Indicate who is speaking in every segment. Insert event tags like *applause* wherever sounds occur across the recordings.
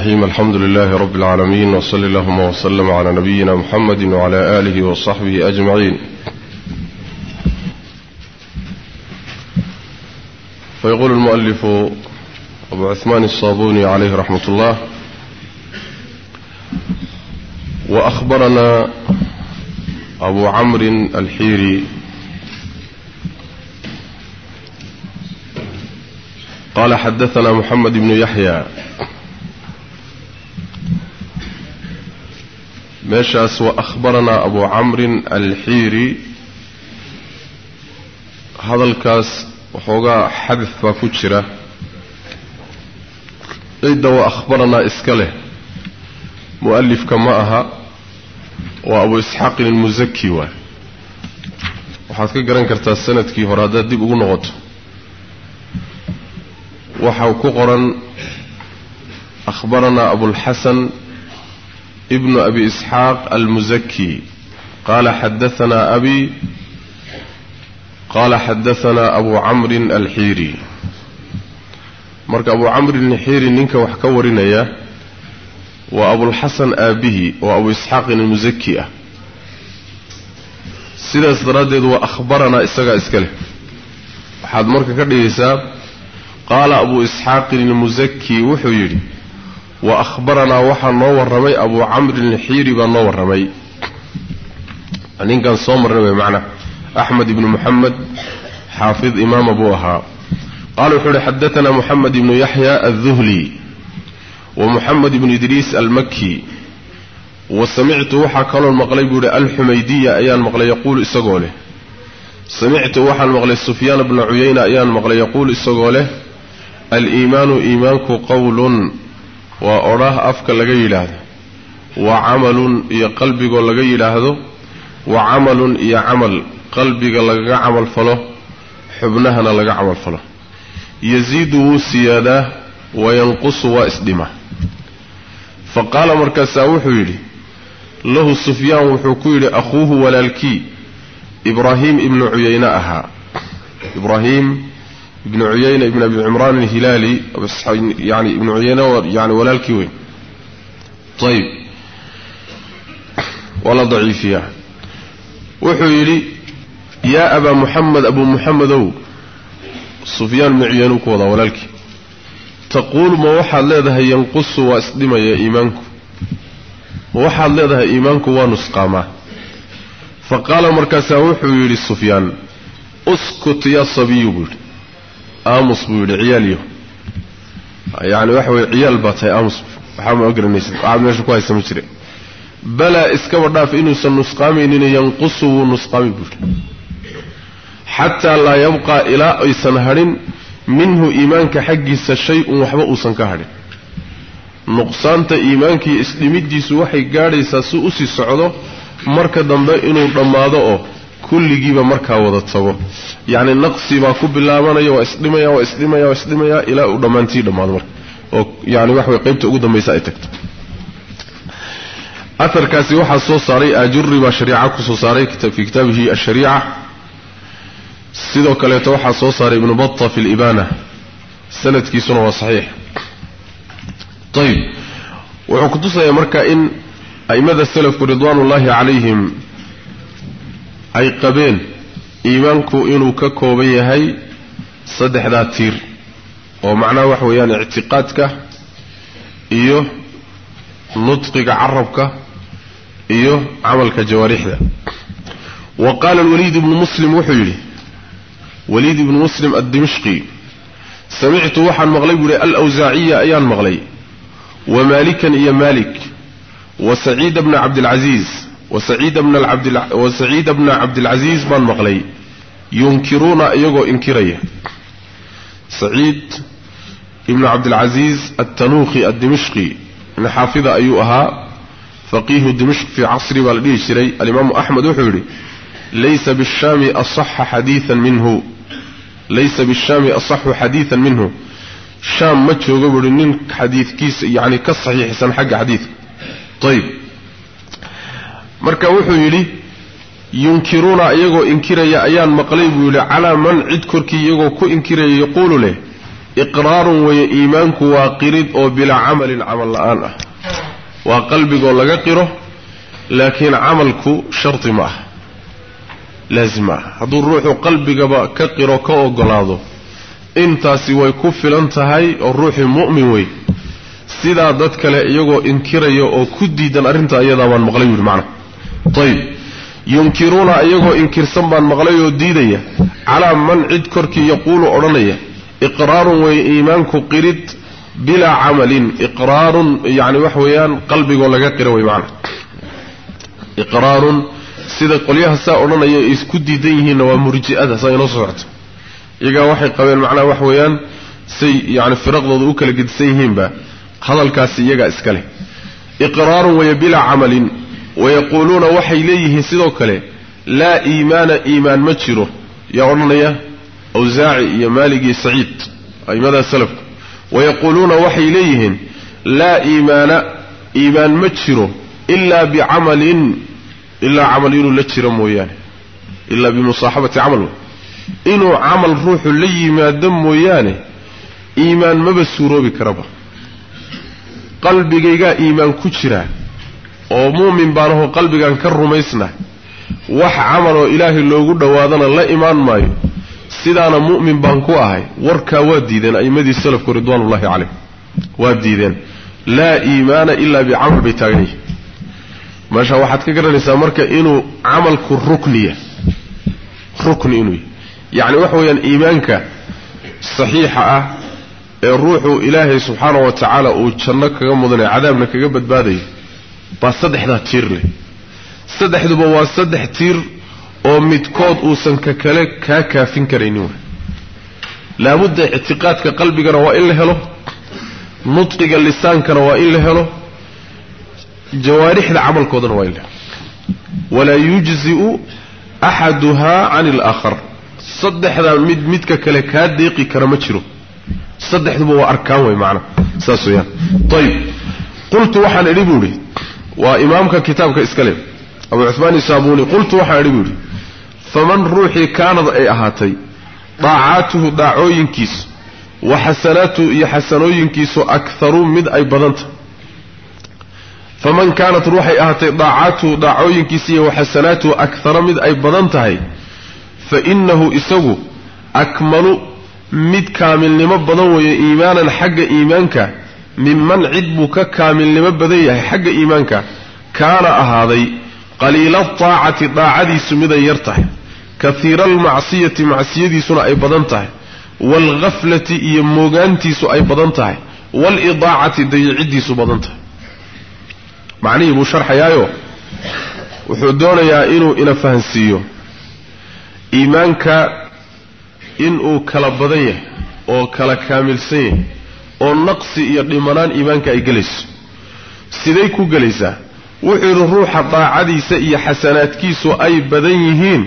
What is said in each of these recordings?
Speaker 1: الرحيم الحمد لله رب العالمين وصلى اللهم وسلم على نبينا محمد وعلى آله وصحبه أجمعين. فيقول المؤلف أبو عثمان الصابوني عليه رحمة الله وأخبرنا أبو عمرو الحيري قال حدثنا محمد بن يحيى meeshaas wa akhbaranaa abu camrin alxiiri. Hadalkaas waxoogaa xadif baa ku jira. Cidda wa akhbaranaa iska leh. Mu'alifka ma aha. Waa abu isxaaqin almusaki waay waxaad ka garan kartaa sannadkii hore haddaad dib ugu noqoto. Waxaa ku qoran akhbaranaa abulxasan ibnu abi isxaaq almusaki qaala xadaanaa abi qaala xadaanaa abu camrin alxiiri marka abu camrin alxiiri ninka wax ka warinaya waa abulxasan aabihi oo abu isxaaqin almusaki ah sidaas daraaddeed waa akhbaranaa isagaa iska leh waxaad marka ka dhigaysaa qaala abu isxaaqin almusaki wuxuu yidhi wa akhbaranaa waxaa noo warramay abuu camrin alxiiri baa noo warramay. Ninkan soo marnay way macnaa axmed ibnu muxamed xaafid imaama buu ahaa. Qaala wuxuu ihi xadaanaa moxamed ibnu yaxya alduhli wa moxamed ibnu idriis almaki wa samictu waxaa kaloo maqlay buu ihi alxumaydiya ayaan maqlay yaquulu isagoo leh. Samictu waxaan maqlay sufyaan bna cuyayna ayaan maqlay yaquulu isagoo leh. Aliimaanu iimaanku qowlun waa odhaah afka laga yidhaahdo. Wa camalun iyo qalbigoo laga yidhaahdo. Wa camalun iyo camal qalbiga lagaga camal falo. Xubnahana laga camal falo. Yasiidu wuu siyaadaa wayanqusu waa isdhima. Fa qaala markaasaa wuxuu yidhi lahu sufyaan wuxuu ku yidhi akhuuhu walaalkii ibraahiim ibnu cuyayne ahaa. Ibraahiim ibnu cuyayna ibn abi cimraan alhilaali yani ibnu cuyayne yani walaalkii weyn ayib waa la daciifiyaa wuxuu yidhi yaa abaa muxamed abuu muxamedow sufyaan ibnu cuyayne uu ku wadaa walaalkii taquulu ma waxaad leedahay yanqusu waa isdhimaya iimaanku ma waxaad leedahay iimaanku waa nusqaamaa fa qaala markaasaa wuxuu yidhi aamus buu yidhi ciyaalyo yani waxa weye ciyaal baa tahay aamus waxaa ma garanaysid waxaad meesha ku haysa ma jire. Balaa iskaba dhaaf inuusan nusqaamaynin yanqusu wuu nusqaami buu yidhi. Xataa laa yabqaa ilaa aysan hadhin minhu iimaanka xaggiisa shay-un waxba uusan ka hadhin. Nuqsaanta iimaankiiyo isdhimiddiisu waxay gaadhaysaa si u sii socdo marka dambe inuu dhammaado oo كل جيبة مركا وضت صوب يعني النقص ما كوب الله منا يو اسلم يا واسلم يا واسلم يا إلى رمانتي دمار مر يعني واحد قيمته قد ما يسألك أثر كاسي واحد صوصاري أجر بشريعة كصوص صاري كتاب في كتابه الشريعة. سيدوك اللي توحى صوص من بطة في الإبانة. سنة كيسون وصحيح طيب. وعقدوس يا مركا إن أي ماذا السلف رضوان الله عليهم ay qabeen iimaanku inuu ka kooban yahay saddexdaa tiir oo macnaha waxa weeyaan ictiqaadka iyo nudqiga carabka iyo camalka jawaarixda. Wa qaala alwaliid ibnu muslim wuxuu yidhi waliid ibnu muslim addimishqi samictu waxaan maqlay buu yihi alawsaaciya ayaan maqlay wa maalikan iyo maalik wa saciida bna cabdilcasiis wasaciida bna cabdilcasiis baan maqlay yunkiruuna iyagoo inkiraya saciid ibnu cabdilcasiis altanuukhi addimishqi nin xaafida ayuu ahaa faqiihu dimishq fii casri baa la dhihi jiray alimaamu axmed wuxuu yidhi laysa bishaami asaxa xadiian minhu laysa bishaami asaxu xadiidan minhu shaam ma jooga buuhi nin xadiidkiisa yani ka saxiixsan xagga xadiidka ayib marka wuxuu yidhi yunkiruuna iyagoo inkiraya ayaan maqlay buu yidhi calaa man cid korkii iyagoo ku inkiraya yaquulu leh iqraarun weeye iimaanku waa qirid oo bilaa camalin camal la'aan ah. Waa qalbigoo laga qiro laakiin camalku shardi ma ah laazim ma ah. Hadduu ruuxu qalbigaba ka qiro ka ogolaado intaasi way ku filan tahay oo ruuxii mu'min wey sidaa dad kale iyagoo inkiraya oo ku diidan arrinta iyadaa baan maqlay buuhi macna ayib yunkiruuna iyagoo inkirsan baan maqlay oo diidaya. Calaa man cid korkii yaquulu odhanaya. Iqraarun weeye iimaanku qirid bilaa camalin. Iqraarun yani wax weeyaan qalbigoo laga qira wey macna. Iqraarun sida qolyaha saa odhanaya ay isku diidan yihiinna waa murji'ada saa inoo soo socto iyagaa waxay qabeen macnaha wax weeyaan say yani firaqdooda u kala gedisan yihiinba. Hadalkaasi iyagaa iska leh. Iqraarun weeye bilaa camalin wayaquuluuna waxay leeyihiin sidoo kale laa iimaana iimaan ma jiro yaa odhanaya awsaaci iyo maalig iyo saciid a'imadaa salafku wayaquuluuna waxay leeyihiin laa iimaana iimaan ma jiro ilaa bicamalin ilaa camal inuu la jiro mooyaane ilaa bimusaaxabati camal inuu camal ruuxu la yimaado mooyaane iimaan maba suuroobi karaba qalbigaygaa iimaan ku jira oo muumin baanahoo qalbigaan ka rumaysna wax camal oo ilaahay loogu dhowaadana la imaan maayo sidaana mu'min baan ku ahay. Warkaa waa diideen a'immadii salafku ridwaanullahi calayh waa diideen. Laa iimaana ilaa bicamal bay taagan yihiin meesha waxaad ka garanaysaa marka inuu camalku rukniya rukni inuu yahy yacni waxa weeyaan iimaanka saxiixa ah ee ruuxu ilaahay subxaanahu wa tacaala uu janno kaga mudanay cadaabna kaga badbaadayo baa saddexdaa tiir leh. Saddexduba waa saddex tiir oo midkood uusan ka kale kaa kaafin karaynin wa laabudda ictiqaadka qalbigana waa in la helo. Nudqiga lisaankana waa in la helo. Jawaarixda camalkoodana waa in la helo. Walaa yujzi'u axaduhaa can alaakhar saddexdaa mid midka kale kaa deeqi kara ma jiro. Saddexduba waa arkaan wey macana saas weeyaan. Ayib qultu waxaan idhi buu idhi waa imaamka kitaabka iska le abu cuhmaan isaabuni qultu waxaan idhi buu idhi faman ruuxii kaanad ay ahaatay daacaatuhu daacooyinkiisu wa xasanaatuhu iyo xasanooyinkiisu akharu mid ay badanta faman kaanat ruuxay ahaatay daacaatuhu daacooyinkiisa iyo wa xasanaatuhu akhara mid ay badan tahay fa innahu isagu minman cid buu ka kaamilnimo badan yahay xagga iimaanka. Kaana ahaaday qaliila taacati daacadiisu miday yar tahay. Kaiira almacsiyati macsiyadiisuna ay badan tahay. Waalghaflati iyo moogaantiisu ay badan tahay. Waalidaacati dayiciddiisu badan tahay. Macnihii buu sharxayaayo. Wuxuu doonayaa inuu ina fahansiiyo iimaanka inuu kala badan yahay oo kala kaamilsan yahay oo naqsi iyo dhimanaan iimaanka ay gelayso siday ku gelaysaa wuxuu ruuxa daacadiisa iyo xasanaadkiisu ay badan yihiin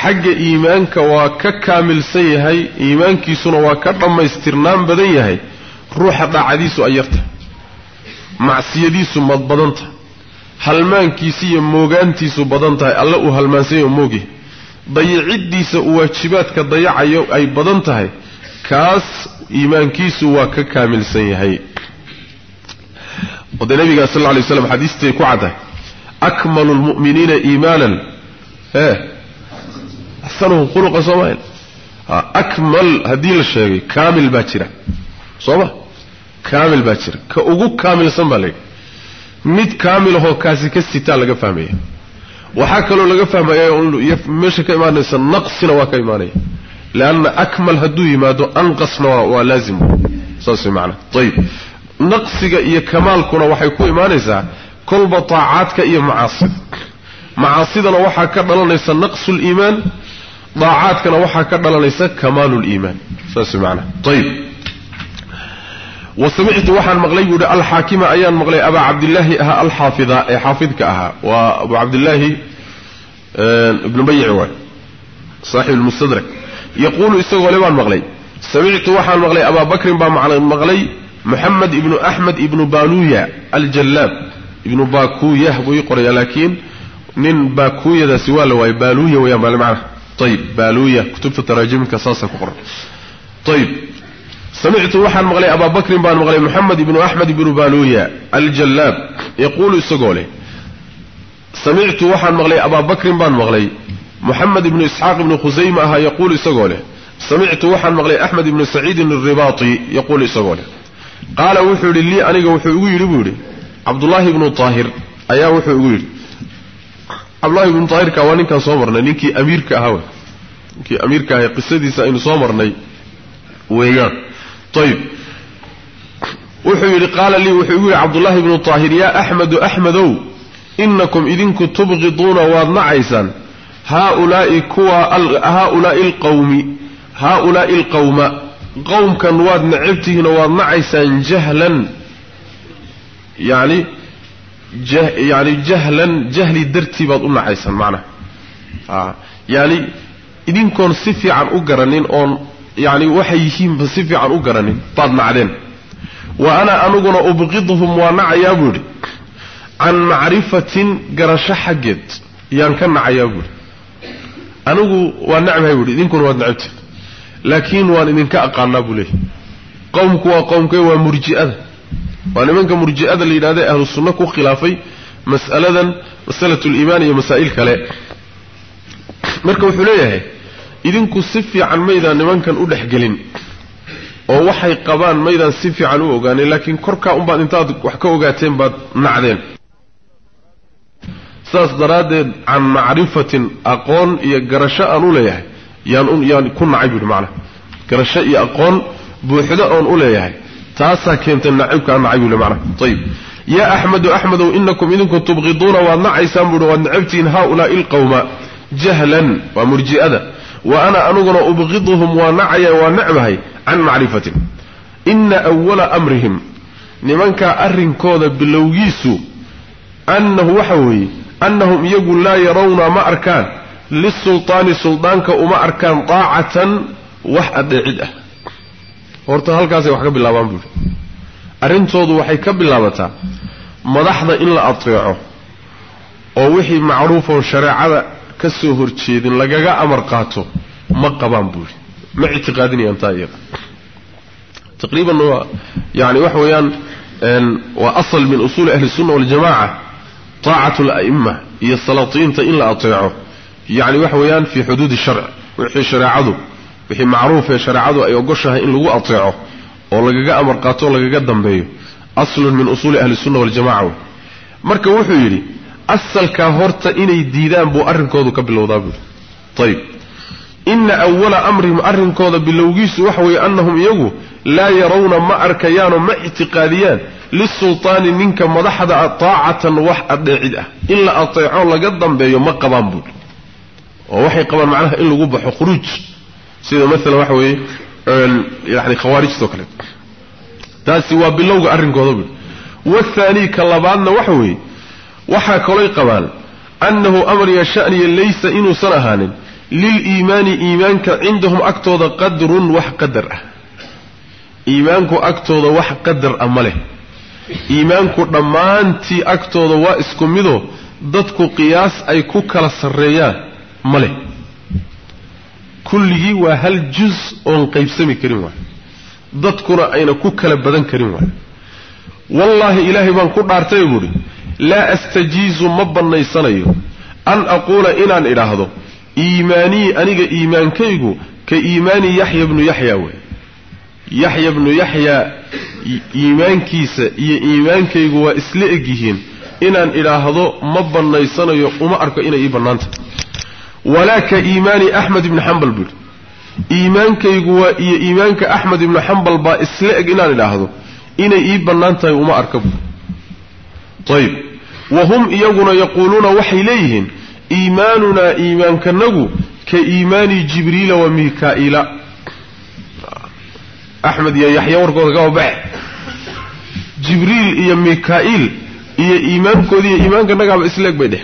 Speaker 1: xagga iimaanka waa ka kaamilsan yahay iimaankiisuna waa ka dhammaystirnaan badan yahay ruuxa daacadiisu ay yartahay macsiyadiisu mad badan tahay halmaankiisi iyo moogaantiisu badan tahay alle uu halmaansan yahy oo moogyahay dayiciddiisa uu waajibaadka dayacayo ay badan tahay kaas iimaankiisu waa ka kaamilsan yahay. Wade nabiga sal lla lay slam xadiistay ku caddahay akmalu lmu'miniina iimaanan. E axsanuhum khuluqa soomaail akmal haddii la sheegay kaamil baa jira. Soo ma? Kaamil baa jira. Ka ugu kaamilsan baa layidhi mid kaamilahoo kaasi ka sitaa laga fahmaya. Waxaa kaloo laga fahmaya meesha ka imaanaysa naqsina waa ka imaanaya leanna akmal hadduu yimaado anqasna waa laazim saas way macanaa ayib naqsiga iyo kamaalkuna waxay ku imaanaysaa kolba taacaadka iyo macaasida macaasidana waxaa ka dhalanaysa naqsu liimaan daacaadkana waxaa ka dhalanaysa kamaalu liimaan saas way macanaa ayib wa samictu waxaan maqlay buu ihi alxaakima ayaan maqlay abaa cabdillaahi ahaa alxaafida ee xaafidka ahaa waa abu cabdillaahi ibnu bayici waay saaxib lmustadrak yaquulu isagoo le baan maqlay samictu waxaan maqlay abaa bakrin baa maqlay moxamed ibnu axmed ibnu baluya aljallaab ibnu bakuyah buu ii qoraya laakiin nin bakuyadaasi waa la waayay baluya weyaan baa macnaha ayib baluya kutubta taraajimka saasa ku qoran ayib samictu waxaan maqlay abaa bakrin baan maqlay moxamed axmed ibnu isxaaq ibnu khusayma ahaa yaquulu isagoo leh. Samictu waxaan maqlay axmed ibnu saciidin alribaati yaquulu isagoo leh. Qaala wuxuu yidhi lii aniga wuxuu igu yidhi buu yidhi cabdullaahi ibnu taahir ayaa wuxuu igu yidhi. Cabdullahi ibnu taahirka waa ninkaan soo marnay ninkii amiirka ahaa ninkii amiirka ahay qisadiisa aynu soo marnay weeyaan ayib wuxuu yidhi qaala lii wuxuu igu yidhi inakum idinku tubqiduuna waad haaulaai kuwa haaulaai alqawmi haaulaai alqawma qowmkan waad necabtihiin oo waad nacaysaan jahlan yani yani jahlan jahli dartii baad u nacaysaan macnaha yani idinkoon si fiican u garanin oon yani waxay yihiinba si fiican u garanin baad nacdeen wa ana aniguna ubqidhum waa nacayaa buu yidhi can macrifatin garasho xaggeed yaan ka nacayaa buu yidhi anigu waa nacbahay buu yidhi idinkuna waad nacabtiin laakiin waan idinka aqaanaa buu leeyahy qowmku waa qowmkee waa murji'ada. Waa nimanka murji'ada la yidhahda ahlu sunno ku khilaafay mas'aladan masalatu liimaan iyo masaa'il kale. Marka wuxuu leeyahay idinku si fiican maydaan nimankan u dhexgelin oo waxay qabaan maydaan si fiican u ogaanin laakiin korkaa unbaad intaad wax ka ogaateen baad nacdeen saas daraaddeed can macrifatin aqoon iyo garasho aan u leeyahay yaan ku nacay buuhi macnaha garasho iyo aqoon buuxdo oon u leeyahay taasaa keentay nacibka aan nacay buuhi macnaha ayib yaa axmedu axmedow inakum idinku tubqiduuna waad nacaysaan buuhi waad necabtihiin haaulaai alqawma jahlan waa murji'ada. Wa ana aniguna ubqiduhum waa nacaya waa necbahay can macrifatin. Ina awala amrihim nimankaa arrinkooda bilowgiisu annahu waxa weeye annahum iyagu laa yarawna ma arkaan. Lisultaani suldaanka uma arkaan daacatan wax adheecid ah. Horta halkaasay wax ka bilaabaan buuhi arrintoodu waxay ka bilaabataa madaxda in la ateeco oo wixii macruufoon shareecada ka soo horjeedin lagaga amar qaato ma qabaan buuhi ma ictiqaadinayaan taa iyada taqriiban waa yani waxa weeyaan waa asal min usuuli ahli sunna waljamaca taacatu ala'ima iyo salaatiinta in la ateeco. Yani waxa weeyaan fii xuduudi sharc wixii shareecadu wixii macruufee shareecadu ay ogoshahay in lagu ateeco oo lagaga amar qaato o lagaga dambeeyo. Aslun min usuuli ahli sunna waljamaca wey. Marka wuxuu yidhi asalkaa horta inay diidaan buu arrinkoodu ka bilowdaa buui ayib ina awala amrihim arrinkooda bilowgiisu waxa weeye annahum iyagu laa yarawna ma arkayaanoo ma ictiqaadiyaan lisultaani ninka madaxda a taacatan wax adheecid ah in la ateeco laga dambeeyo ma qabaan buui oo waxay qabaan macnaha in lagu baxo khuruuj sida maalan waxa weeye yani khawaarijtao kale taasi waa bilowga arrinkooda buui wathaanii ka labaadna waxa weeye waxaa kaloy qabaan annahu amriya shaniya laysa inuusan ahaanin liliimaani iimaanka cindahum agtooda qadrun wax qadar ah iimaanku agtooda wax qadar ah ma leh iimaanku dhammaantii agtooda waa isku midoo dadku qiyaas ay ku kala sarreeyaan. Ma leh. Kulligii waa hal juz oon qaybsami karin waay. Dadkuna ayna ku kala badan karin waay. Wallaahi ilaahay baan ku dhaartay buuhi laa astajiizu ma bannaysanayo an aquula inaan idhaahdo iimaanii aniga iimaankaygu ka iimaani yaxya bnu yaxya wey yaxya bnu yaxya iimaankiisa iyo iimaankaygu waa isla egyihiin inaan idhaahdo ma bannaysanayo uma arko inay ii bannaanta. Walaa ka iimaani axmed ibni xambal buuhi iimaankaygu waa iyo iimaanka axmed ibnu xambal baa isla eg inaan idhaahdo inay ii bannaan tahay uma arka buui ayib wa hum iyaguna yaquuluuna waxay leeyihiin iimaanunaa iimaankanagu ka iimaani jibriila wa mikaa'ila axmed iyo yaxya warkooda ka babaxe jibriil iyo mikaa'iil iyo iimaankoodi iyo iimaankanagaaba isleeg bay dheh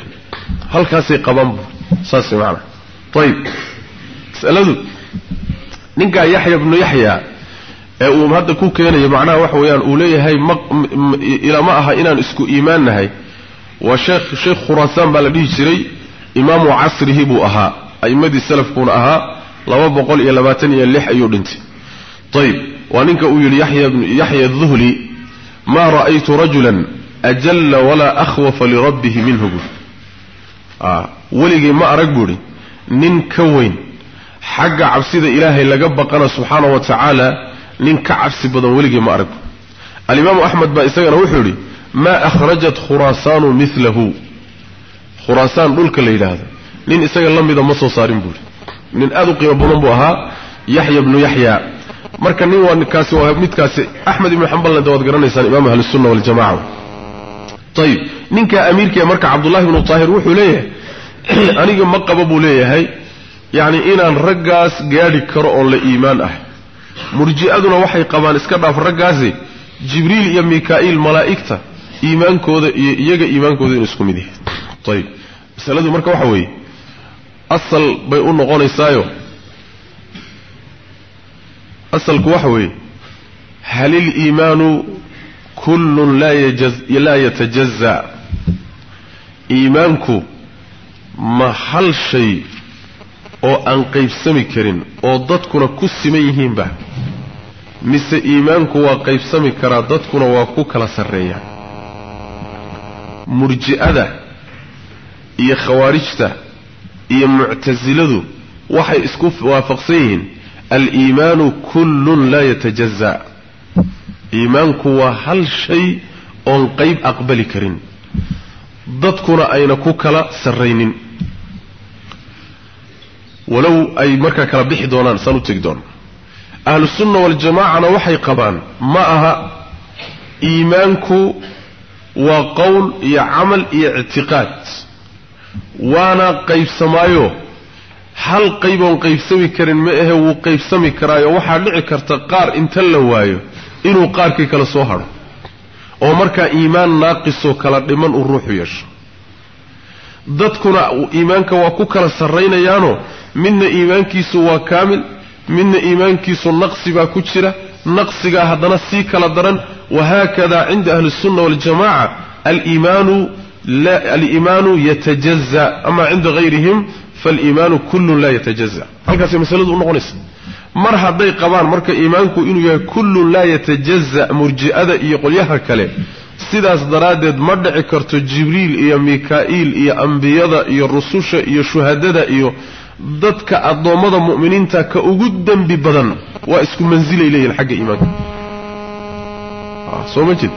Speaker 1: halkaasay qabaan bu saas maanaa ayib masaladu ninkaa yaxya bnu yaxya ee uu hadda ku keenayo macnaha waxa weeyaan uu leeyahay ma aha inaan isku iimaan nahay waa sheekh sheekh khuraasaan baa la dhihi jiray imaamu casrihi buu ahaa a'immadii salafkuuna ahaa laba boqol iyo labaatan iyo lix ayuu dhintay ayib waa ninka uu yidhi yaxya aduhli maa ra'aytu rajulan ajalla walaa akhwafa lirabbihi minhu buuri weligii ma arag buuhi nin ka weyn xagga cabsida ilaahay laga baqana subxaana wa tacaala nin ka cabsi badan weligii ma arag alimaamu axmed baa isagana wuxuu yidhi maa akhrajat khuraasaanu milahu khuraasaan dhulka la yidhaahdo nin isaga la mida ma soo saarin marka nin waa ninkaasi waa midkaasi. Axmed ibnu xambalna de waad garanaysaan imaam ahlisunna waljamaca ayib ninka amiirka marka cabdullahi ibnu taahir wuxuu leeyahay *clears throat* aniga ma qaba buu leeyahay yacni inaan raggaas gaadhi karo oon la iimaan ah. Murji'aduna waxay qabaan iska dhaaf raggaasi jibriil iyo mikaa'iil malaa'igta iimaankooda iyo iyaga iimaankooda inuu isku mid yahay ayib masaladu marka waxa weeye asal bay u noqonaysaayo asalku waxa weeye hal iliimaanu kullun laa yatajaza iimaanku ma hal shay oo aan qaybsami karin oo dadkuna ku siman yihiinba mise iimaanku waa qaybsami karaa dadkuna waa ku kala sarreeyaa murji'ada iyo khawaarijta iyo muctasiladu waxay isku waafaqsan yihiin aliimaanu kullun laa yatajaza iimaanku waa hal shay oon qayb aqbali karin dadkuna ayna ku kala sarraynin walow ay markaa kala bixi doonaan saan u tegi doona ahlusunna waljamaacana waxay qabaan ma aha iimaanku waa qowl iyo camal iyo ictiqaad waana qaybsamaayo hal qayboon qaybsami karin ma ahe wuu qaybsami karaayo waxaa dhici karta qaar inta la waayo inuu qaarkii kale soo hadho oo markaa iimaan naaqisoo kala dhiman uu ruuxu yeesho. Dadkuna iimaanka waa ku kala sarraynayaano midna iimaankiisu waa kaamil midna iimaankiisu naqsi baa ku jira naqsigaa haddana sii kala daran wahaakadaa cinda ahlisunna اsunna waاljamaca aliimaanu yatajaza ama cinda hayrihim faaliimaanu kullun laa yatajaza halkaasay masaladu u noqonaysa. Mar hadday qabaan marka iimaanku inuu yahay kullun laa yatajaza murji'ada iyo qolyaha kale sidaas daraaddeed ma dhici karto jibriil iyo mikaa'iil iyo ambiyada iyo rususha iyo shuhadada iyo dadka addoommada mu'miniinta ka ugu dembi badan waa isku mansilay leeyihiin xagga iimaanka. Soo ma jeed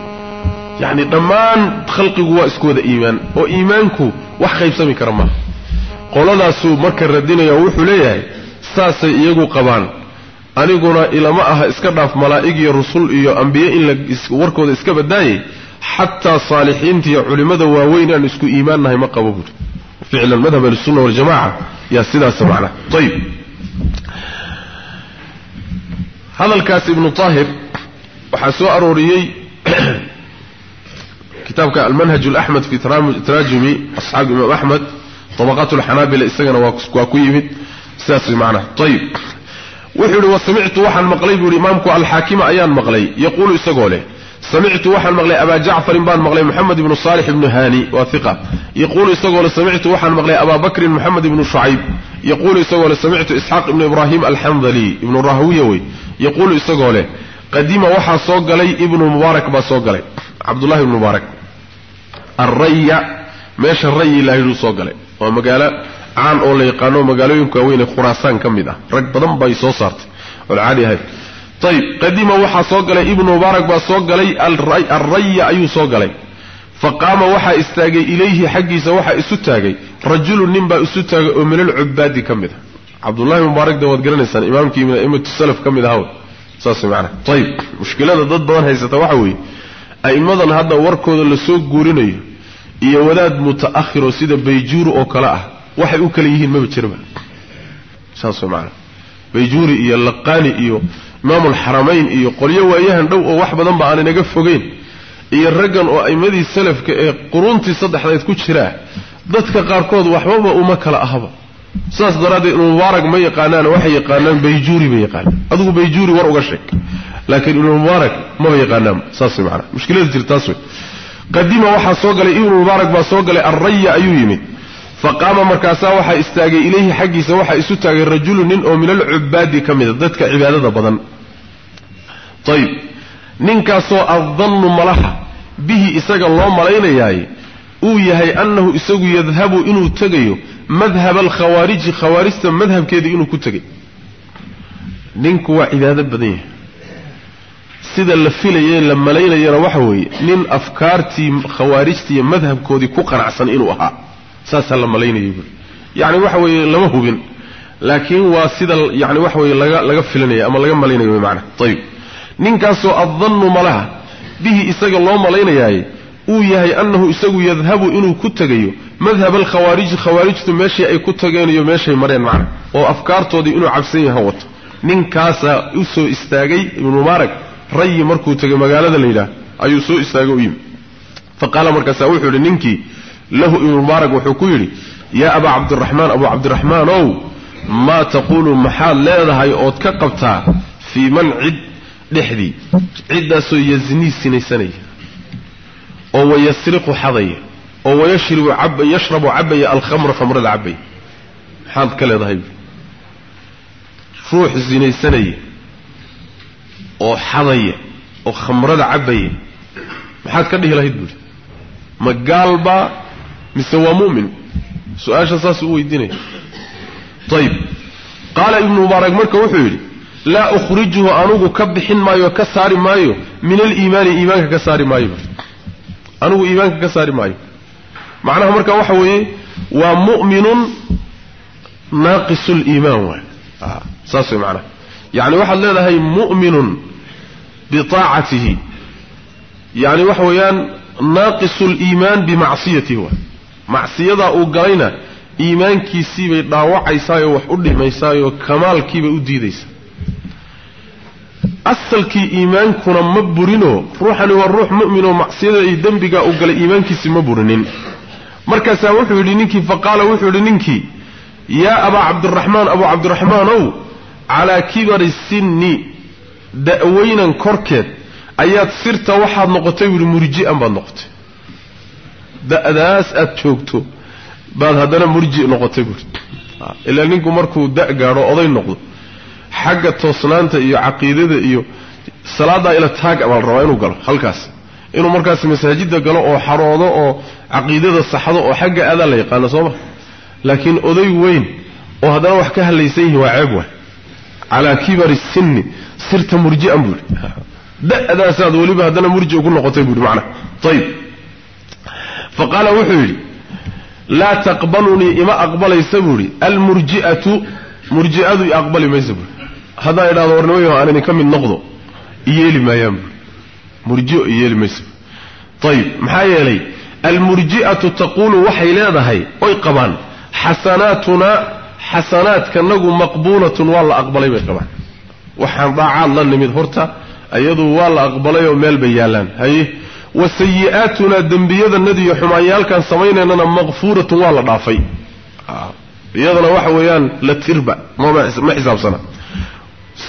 Speaker 1: yacni dhammaan khalqigu waa isku wada iimaan oo iimaanku wax qaybsami kara maaha قلنا سو مكر الدين يوح ليه ساس يجو قبان أنا قلنا إلى ما أه في ملاك الرسول إياه أنبياء إلا وركوا إسكبر داي حتى صالحين تي علماء ووين أن إسكو إيماننا هي مقبول فعلا المذهب للسنة والجماعة يا سيدا سمعنا طيب هذا الكاس ابن طاهر وحسو أروريي كتابك المنهج الأحمد في تراجمي أصحاب أحمد طبقات الحنابلة isagana waa ku yimid sidaas macnaha ayib wuxuu yidhi wasamictu waxaan maqlay buu yidhi imaamku alxaakima ayaan maqlay yaquulu isagoo leh samictu waxaan maqlay abaa jacfarin baan maqlay moxamed ibnu saalix ibnu hani waa iqa yaquulu isagoo leh samictu waxaan maqlay abaa bakrin moxamed ibnu shucayb yaquulu isagoo leh samictu isxaaq ibnu ibraahim alxandali ibnu rahwiya wey yaquulu isagoo leh qadima waxaa soo galay ibnu mubaarak baa waa magaalo caan oo la yaqaano magaalooyinka waaweyn ee khuraasaan ka mid ah. Rag badan bay soo saartay. Oon caadi ahayn ayib qadima waxaa soo galay ibnu mubaarak baa soo galay alraya ayuu soo galay. Fa qaama waxaa istaagay ilayhi xaggiisa waxaa isu taagay. Rajulu nin baa isu taagay oo min alcubaadi ka mid ah. Cabdullahi mubaarak de waad garanaysaan imaamkii min salaf ka mid ahaw. Saas macnaha ayib mushkilada dad badan haysata waxa weeye. A'immadan hadda warkooda la soo guurinayo iyo wadaad muta'ahiroo sida bayjuuri oo kale ah waxay u kala yihiin maba jiraba saas macana bayjuuri iyo laqaani iyo imaamulxaramayn iyo qolyo waayahan dhow oo wax badan ba aan inaga fogeyn iyo raggan oo a'immadii salafka ee quruuntii saddexdeed ku jiraa dadka qaarkood waxbaba uma kala ahaba. Saas daraaddeed ibnu mubaarak ma yaqaanaan waxay yaqaanaan bayjuuri bay yaqaanaan. Adigu bayjuuri war uga sheeg laakiin ibnu mubaarak maba yaqaanaan. Saas way macana mushkilada jirta taas wey qadima waxaa soo galay ibnu mubaarak baa soo galay alraya ayuu yimid. Fa qaama markaasaa waxaa istaagay ilayhi xaggiisa waxaa isu taagay rajulu nin oo min alcubaadi ka mida dadka cibaadada badan. Ayib ninkaasoo addannu malaha bihi isaga loo malaynayaay uu yahay annahu isagu yadhabu inuu tegayo madhab alkhawaariji khawaarijta madhabkeeda inuu ku tegay. Ninku waa cibaado badan yahay sida la filayee la malaynayana waxa weeye nin afkaartii khawaarijta iyo madhabkoodii ku qanacsan inuu ahaa. Saasaa la malaynayay buui yacni waxa weeye lama hubin. Laakiin waa sida yani waxa weeye laga laga filanaya ama laga malaynayo maana ayib ninkaasoo addannu malaha bihi isaga loo malaynayaay uu yahay annahu isagu yadhabu inuu ku tegayo. Madhab alkhawaariji khawaarijtu meeshii ay ku tageen iyo meeshay mareen macna oo afkaartoodii inuu cabsan yaha wato. Ninkaasaa u soo istaagay ibnu mubaarak rayi markuu tegay magaalada la yidhaah ayuu soo istaagay u yimi. Fa qaala markaasaa wuxuu yidhi ninkii lahu ibnu mubaarak wuxuu ku yidhi yaa abaa cabdiraxmaan abuu cabdiraxmaan ow maa taquulu maxaad leedahay ood ka qabtaa fii man cid dhexdii? Ciddaasoo yaznii sinaysanaya oo wayasriqu xadaya oo wayashribu caba yashrabu cabaya alkhamra khamrada cabaya maxaad ka leedahay? Ruux sinaysanaya oo xadaya oo khamrada cabaya maxaad ka dhihi lahayd buuri? Ma gaalbaa mise waa mu'min su'aasha saas u weydiinaya. Ayib qaala ibnu mubaarak marka wuxuu yidhi laa ukhrijuhu anugu ka bixin maayo ka saari maayo min aliimaani iimaanka ka saari maayo. Anugu iimaanka ka saari maayo. Macnaha marka waxa weeye waa mu'minun naaqisu liimaan waay. Saas way macnaha. Yacni waxaad leedahay mu'minun biaacatihi yani waxa weeyaan naaqisu liimaan bimacsiyatihi waay macsiyadaa uu galayna iimaankiisiibay dhaawacaysaayoo wax u dhimaysaayoo kamaalkiibay u diidaysaa asalkii iimaankuna ma burinoo ruuxani waa ruux mu'minoo macsiyada iyo dembigaa uu galay iimaankiisi ma burinin markaasaa wuxuu yidhi ninkii faqaala wuxuu yidhi ninkii yaa abaa cabdiraxmaan abuu cabdiraxmaanow calaa kibari sinni da'weynan korkeed ayaad sirta waxaad noqotay buuhi murji'an baad noqotay. Da'daas aad joogto baad haddana murji noqotay buuri ilaa ninku markuu da' gaadho oday noqdo. Xagga toosnaanta iyo caqiidada iyo salaadaa ila taag baa rabaa inuu galo halkaas. Inuu markaas masaajida galo oo xaroodo oo caqiidada saxdo oo xagga adaa la yaqaano sooma laakiin oday weyn oo haddana wax ka hadlaysan yihiin waa ceeb waay. Calaa kibari sinni سرت مرجع أمبل ده هذا سعد ولي بهذا المرجع كل قطيب معنا طيب فقال وحولي لا تقبلني إما أقبل يسبوري المرجئة مرجئة يقبل ما يسبور هذا إذا دور نويه أنا نكمل نقضه. إيه ما يمر مرجئ إيه لما يسبور طيب محايا لي المرجئة تقول وحي لا هاي أي قبان حسناتنا حسنات كنقو مقبولة والله أقبل ما يسبور waxaan daacaad la nimid horta iyadu waa la aqbalayoo meel bay yaallaan haye wa sayi'aatunaa dembiyadanadi iyo xumaanyaalkaan samaynaynana maqfuuratun waa la dhaafay. Iyadana waxa weeyaan la tirba mma xisaabsana.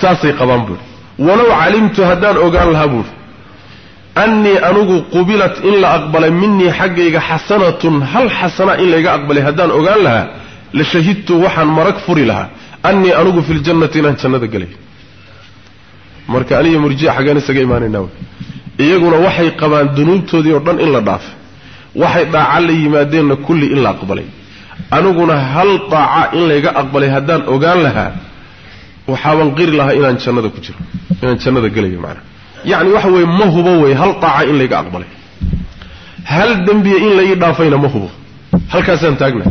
Speaker 1: Saasay qabaan buuri walow calimtu haddaan ogaan lahaa buuri annii anugu qubilat in la aqbalay minii xaggayga xasanatun hal xasana in layga aqbalay haddaan ogaan lahaa la shahidtu waxaan marag furi lahaa. Annii anugu fi ljannati inaan jannada gelay marka aniga murjiya xaggeen isaga imaanaynaa iyaguna waxay qabaan dunuubtoodii oo dhan in la dhaafay waxay dhaaca la yimaadeenna kulli in la aqbalay. Aniguna hal daaca in layga aqbalay haddaan ogaan lahaa waxaaban qiri lahaa inaan jannada ku jiro inaan jannada gelayo macnaa yacni waxa weeye ma hubo wey hal daaca in layga aqbalay. Hal dembiya in la ii dhaafayna ma hubo. Halkaasaan taagna.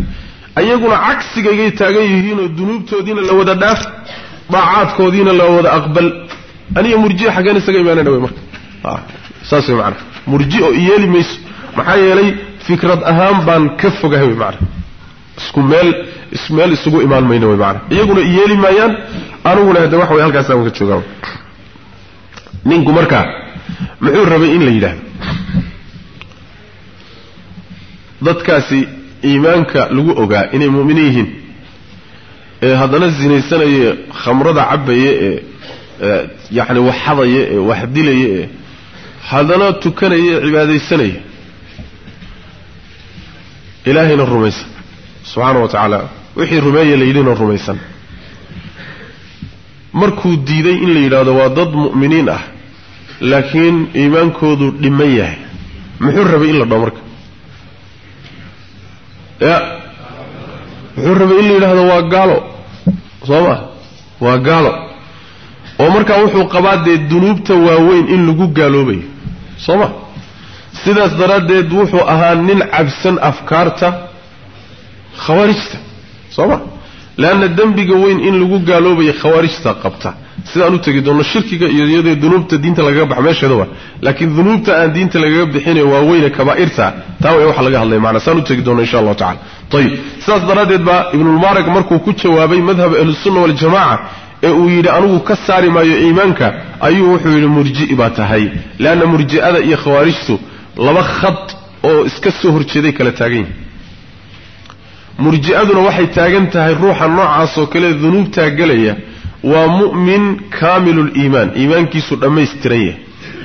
Speaker 1: Ayaguna cagsigaygay taagan yihiinoo dunuubtoodiina la wada dhaaf daacaadkoodiina la wada aqbal aniga murjiya xaggeen isaga imaanayna wey marka. Saas way macnaa murjio iyeeli mayso. Maxaa yeelay fikrad ahaan baan ka fogahay wey macnaa isku meel meel isugu imaan mayno wey macnaa iyaguna iyeeli maayaan aniguna hadda waxa way halkaasaan ka joogaa ninku markaa muxuu rabay in la yidhaahdo? Dadkaasi iimaanka lagu ogaa inay mu'miniin yihiin. Ee haddana sinaysanaya khamrada cabaya ee yacni wax xadaya ee wax dilaya ee haddana tukanaya ee cibaadaysanaya ilaahayna rumaysan. Subxaana wa tacaala wixii rumeeya la yidhina rumaysan. Markuu diiday in la yidhaahdo waa dad mu'miniin ah laakiin iimaankoodu dhiman yahay. Muxuu rabay in la dhaho marka? Ya muxuu rabay in la yidhaahdo waa gaalo. Soo ma? Waa gaalo oo markaa wuxuu qabaa dee dunuubta waaweyn in lagu gaaloobayo. Soo ma sidaas daraaddeed wuxuu ahaa nin cabsan afkaarta khawaarijta. Soo ma leanna dembiga weyn in lagu gaaloobayo khawaarijta qabta. Sidaan u tegi doonno shirkiga iyo iyadoo dunuubta diinta lagaga baxa meesheeda laakiin dunuubta aan diinta lagaga bixinayo waa weyne kabaa'irta. Taa way waxa laga hadlaya macnaa saan u tegi doonno insha allahu tacala ayib sidaas daraaddeed baa ibnulmubaarak markuu ku jawaabay madhab ahlusunna waljamaca ee uu yidhi anigu ka saari maayo iimaanka ayuu wuxuu yidhi murji'i baa tahay leanna murji'ada iyo khawaarijtu laba khad oo iska soo horjeeday kala taagan yihiin murji'aduna waxay taagan tahay ruuxa noocaas oo kale dunuubtaa gelaya waa mu'min kaamiluliimaan iimaankiisu dhammaystiran yahay.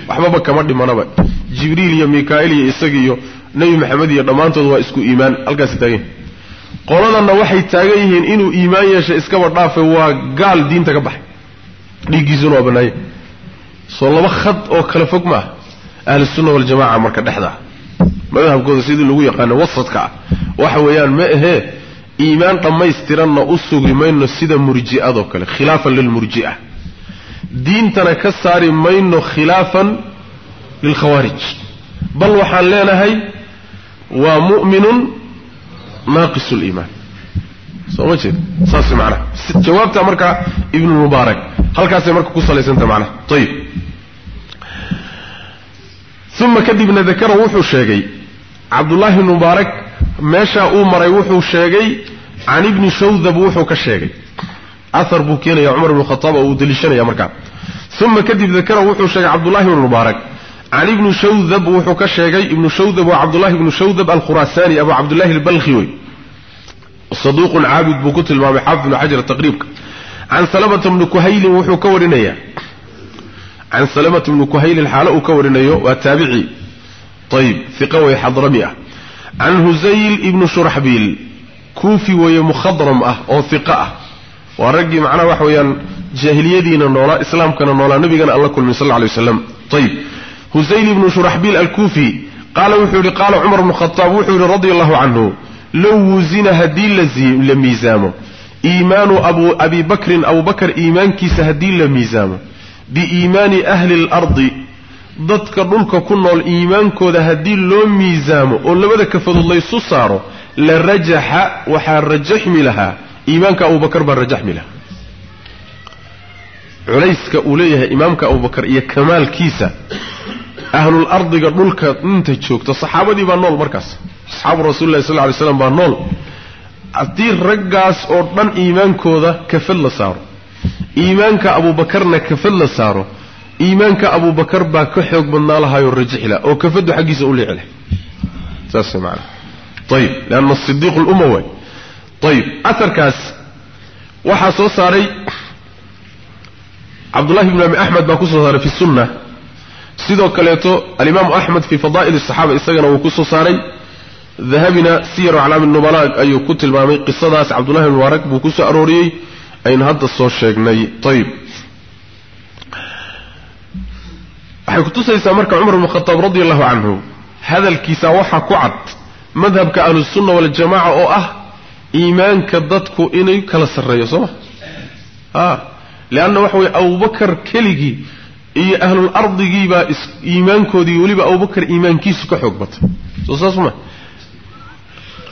Speaker 1: Waxbaba kama dhimanaba. Jibriil iyo mikaa'il iyo isaga iyo nebi maxamed iyo dhammaantood waa isku iimaan halkaasi taagan yahay qoladanna waxay taagan yihiin inuu iimaan yeeshay iskaba dhaafe waa gaal diinta ka baxay. Dhiiggiisuna waa bannaaya soo laba khad oo kale fog ma ah. Ahlusunna waljamaca marka dhexda. Ah madhabkooda sidii lagu yaqaano wasadka ah waxa weeyaan ma ahee iimaan dhammaystiranna u sugi mayno sida murji'adoo kale khilaafan lilmurji'a diintana ka saari mayno khilaafan lilkhawaarij bal waxaan leenahay waa mu'minun naaqis liimaan soo ma jeed saas macnaha jawaabta marka ibnulmubaarak halkaasay marka ku salaysanta macnaha ayib uma kadibna dakara wuxuu sheegay cabdullaahi ibnu mubaarak meeshaa uu maray wuxuu sheegay can ibni shawdab wuxuu ka sheegay ahar buu keenaya cumar ibnu khataab oo uu deliishanaya markaa uma kadib dakara wuxuu sheegay cabdullahi ibnu mubaarak can ibni shawdab wuxuu ka sheegay ibnu shawdab waa cabdullahi ibnu shawdab alkhuraasani abu cabdullahi albalkhi wey saduuqun caabid buu ku tilmaamay xaafid ibnu xajar taqriibka can salamata bni kuhaylin wuxuu ka warinayaa can salamata bni kuhaylin xaalo uu ka warinayo waa taabici ayib iqa wey xadrami ah can husayl ibnu shuraxbiil kuufi weeye mukhadram ah oo iqa ah waa raggii macnaha waxa weeyaan jaahiliyadiina noolaa islaamkana noolaa nabigana aan la kulmin sal lla lay waslam ayib husayl ibnu shuraxbiil alkuufi qaala wuxuu yihi qaala cumar bnu khataab wuxuu yihi radia allahu canhu low wusina haddii la miisaamo iimaanu abi bakrin abubakar iimaankiisa haddii la miisaamo biiimaani ahli اlardi dadka dhulka ku nool iimaankooda haddii loo miisaamo oo labada kafadood laysu saaro la rajaxa waxaa rajaxmi lahaa iimaanka abubakar baa rajaxmi lahaa culayska uu leeyahay imaamka abubakar iyo kamaalkiisa ahlul ardiga dhulka inta joogta saxaabadii baa nool markaas. Asxaabu rasuuli llahi sal ly slam baa nool. Haddii raggaas oo dhan iimaankooda kafad la saaro iimaanka abuubakarna kafad la saaro iimaanka abubakar baa ka xoog badnaa lahaayoo rajixi laha oo kafaddu xaggiisa u liici lahay saas maana ayib leanna sidiiq lumma waay ayib aharkaas waxaa soo saaray cabdullahi bn abi axmed baa ku soo saaray fi sunna سيدو كليتو الإمام أحمد في فضائل الصحابة إستغنى وكسو صاري ذهبنا سير علام النبلاء أي كتل بامي قصة داس عبد الله المبارك بكسو أروري أين هذا الصور شاكني طيب حكتو سيسا مركة عمر المخطب رضي الله عنه هذا الكيسا وحا كعت مذهب كأهل السنة والجماعة أو أه إيمان كددكو إني كلا سرية صح آه لأنه وحوي أو بكر كليجي iyo ahlul ardigiibaa iimaankoodii weliba abubakar iimaankiisu ka xoog batay. Soo saas ma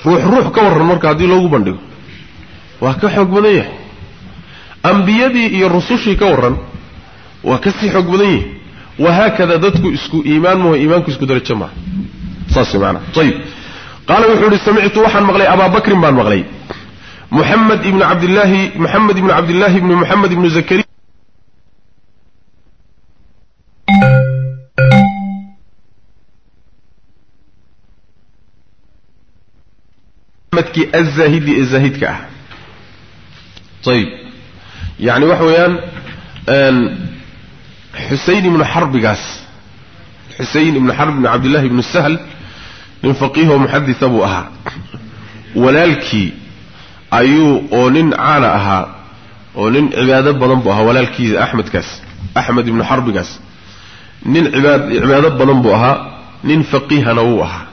Speaker 1: ruux ruux ka warran marka haddii loogu bandhigo. Waa ka xoog badan yahay. Ambiyadii iyo rusushii ka warran waa ka sii xoog badan yihi wahaakada dadku isku iimaan maho iimaanku isku darajo maaha saas maana ayib qaala wuxuu ihi samictu waxaan maqlay abaa bakrin baan maqlay. Muxamed ibnu cabdillaahi moxamed ibnu cabdillaahi ibni moxamed ibnu zakariya mkii azaahidi ee zaahidka ah. Ayib yani waxa weeyaan xuseyn ibnu xarbigaas xuseyn ibnu xarb ibnu cabdillahi ibnu sahl nin faqiihoo muxadisa buu ahaa. Walaalkii ayuu oo nin caana ahaa oo nin cibaado badan buu ahaa walaalkiisa axmedkaas axmed ibnu xarbigaas nin cibaad cibaado badan buu ahaa nin faqiihana wuu ahaa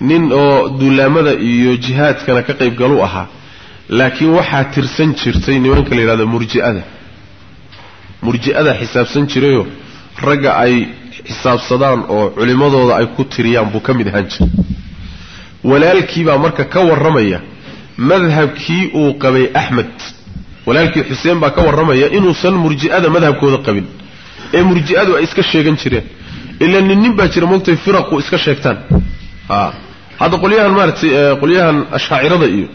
Speaker 1: nin oo duulaamada iyo jihaadkana ka qayb galu ahaa laakiin waxaa tirsan jirtay nimanka la yidhahdo murji'ada. Murji'ada xisaabsan jirayoo ragga ay xisaabsadaan oo culimmadooda ay ku tiriyaan buu ka mid ahaan jiray. Walaalkiibaa marka ka warramaya madhabkii uu qabay axmed. Walaalkii xuseen baa ka warramaya inuusan murji'ada madhabkooda qabin. Ee murji'adu ay iska sheegan jireen. Ila nin nin baa jira moogtay firaqu iska sheegtaan a hadda qolyahan maaratay qolyahan ashaacirada iyo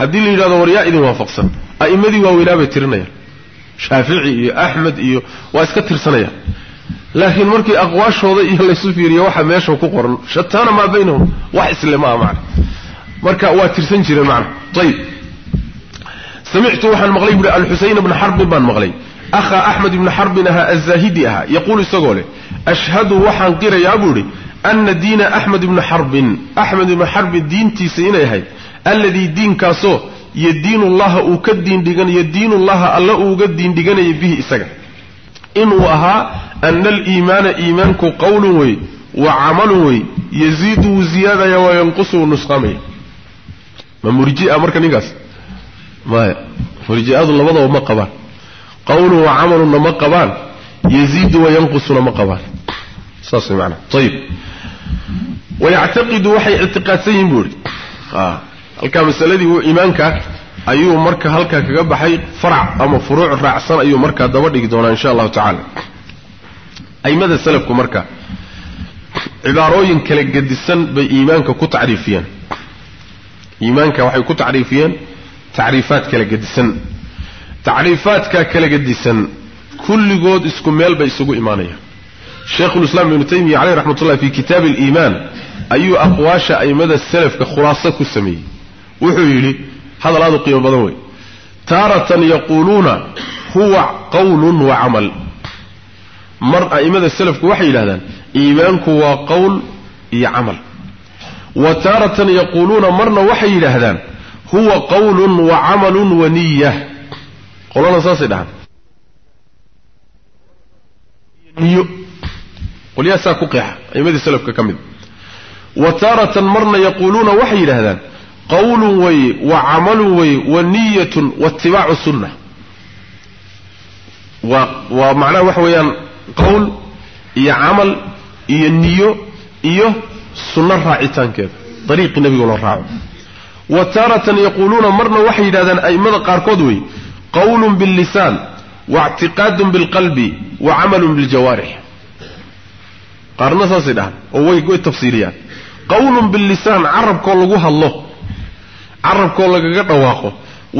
Speaker 1: haddii la yidhahdo war yaa idin waafaqsan a'immadii waaweynaa bay tirinayaan shaafici iyo axmed iyo waa iska tirsanayaan laakiin markii aqwaashooda iyo laysu fiiriyo waxa meesha ku qoran shataana maa baynahum wax isle maaha macna marka waa tirsan jireen macna ayib samictu waxaan maqlay buuhi alxuseyn bna xarbin baan maqlay akhaa axmed ibna xarbin ahaa azaahidi ahaa yaquulu isagoo ana diina axmed ibna xarbin axmed ibna xarbin diintiisa inay ahayd alladii diinkaasoo yadiinu llaha uu ka diindhigan yadiinu llaha alla uuga diindhiganayay bihi isaga. Inuu ahaa ana aliimaana iimaanku qowlun wey wa camalun wey yaziidu wuu ziyaadaya wa yanqusu wuu nusqaamaya ma murjia marka ninkaas? Maya murji'adu labadaba ma qabaan. Qowlun wa camalunna ma qabaan yaziidu wa yanqusuna ma qabaan. Saas way ayib wayactaqidu waxay ictiqaadsan yihiin buu ihi halkaa masaladii iimaanka ayuu marka halkaa kaga baxay farac ama furuuc raacsan ayuu markaa daba dhigi doonaa insha allahu tacaala aimada salafku marka cibaarooyin kala gedisan bay iimaanka ku tacriifiyeen iimaanka waxay ku tacriifiyeen tacriifaad kala gedisan tacriifaadka kala gedisan kulligood isku meel bay isugu imaanayaan sheikhulislaam ibnu taymiya caleyh raxmatullahi fi kitaabi aliimaan ayuu aqwaasha aimada salafka khulaaso ku sameeyey wuxuu yidhi hadal aad u qiimo badan wey. Taaratan yaquuluuna huwa qowlun wa camal mar a'imada salafku waxay yidhahdaan iimaanku waa qowl iyo camal wa taaratan yaquuluuna marna waxay yidhaahdaan huwa qowlun wa camalun wa niya qolana saasay dhahaan niyo qolyahaasaa ku qeexa. A'imadii salafka ka mid. Wa taaratan marna yaquuluuna waxay yidhaahdaan qowlun weye wa camalun weye wa niyatun waitibaacu sunna waa waa macnaha waxa weeyaan qowl iyo camal iyo niyo iyo sunno raacitaankeeda. Dariiqii nebigo la raaco. Wa taaratan yaquuluuna marna waxay yidhahdaan a'immada qaarkood wey qowlun billisaan wa ictiqaadun bilqalbi wa camalun biljawaarix qaarna saasay dhahaan oo way tafsiiliyaan qowlun billisaan carabkoo lagu hadlo carabkoo lagaga dhawaaqo.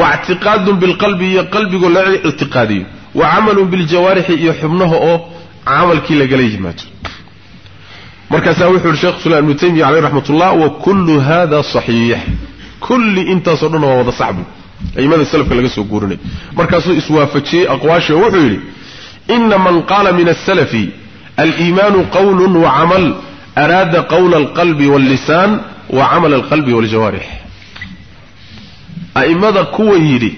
Speaker 1: Wa ictiqaadun bilqalbi iyo qalbigoo laga ictiqaadiyo wa camalun biljawaarixi iyo xubnaha oo camalkii lagala yimaado. Markaasaa wuxuu yihi shekh islam ibnu taymiya caleyh raxmat ullah wa kullu hada saxiix. Kulli intaasoo dhan waa wada saxbu aimada salafka laga soo guurinay. Markaasuu iswaafajiyey aqwaasha wuxuu yidhi ina man qaala min asalafi aliimaanu qowlun wa camal araada qowla alqalbi wallisaan wa camala alqalbi waljawaarix a'immada kuwa yidhi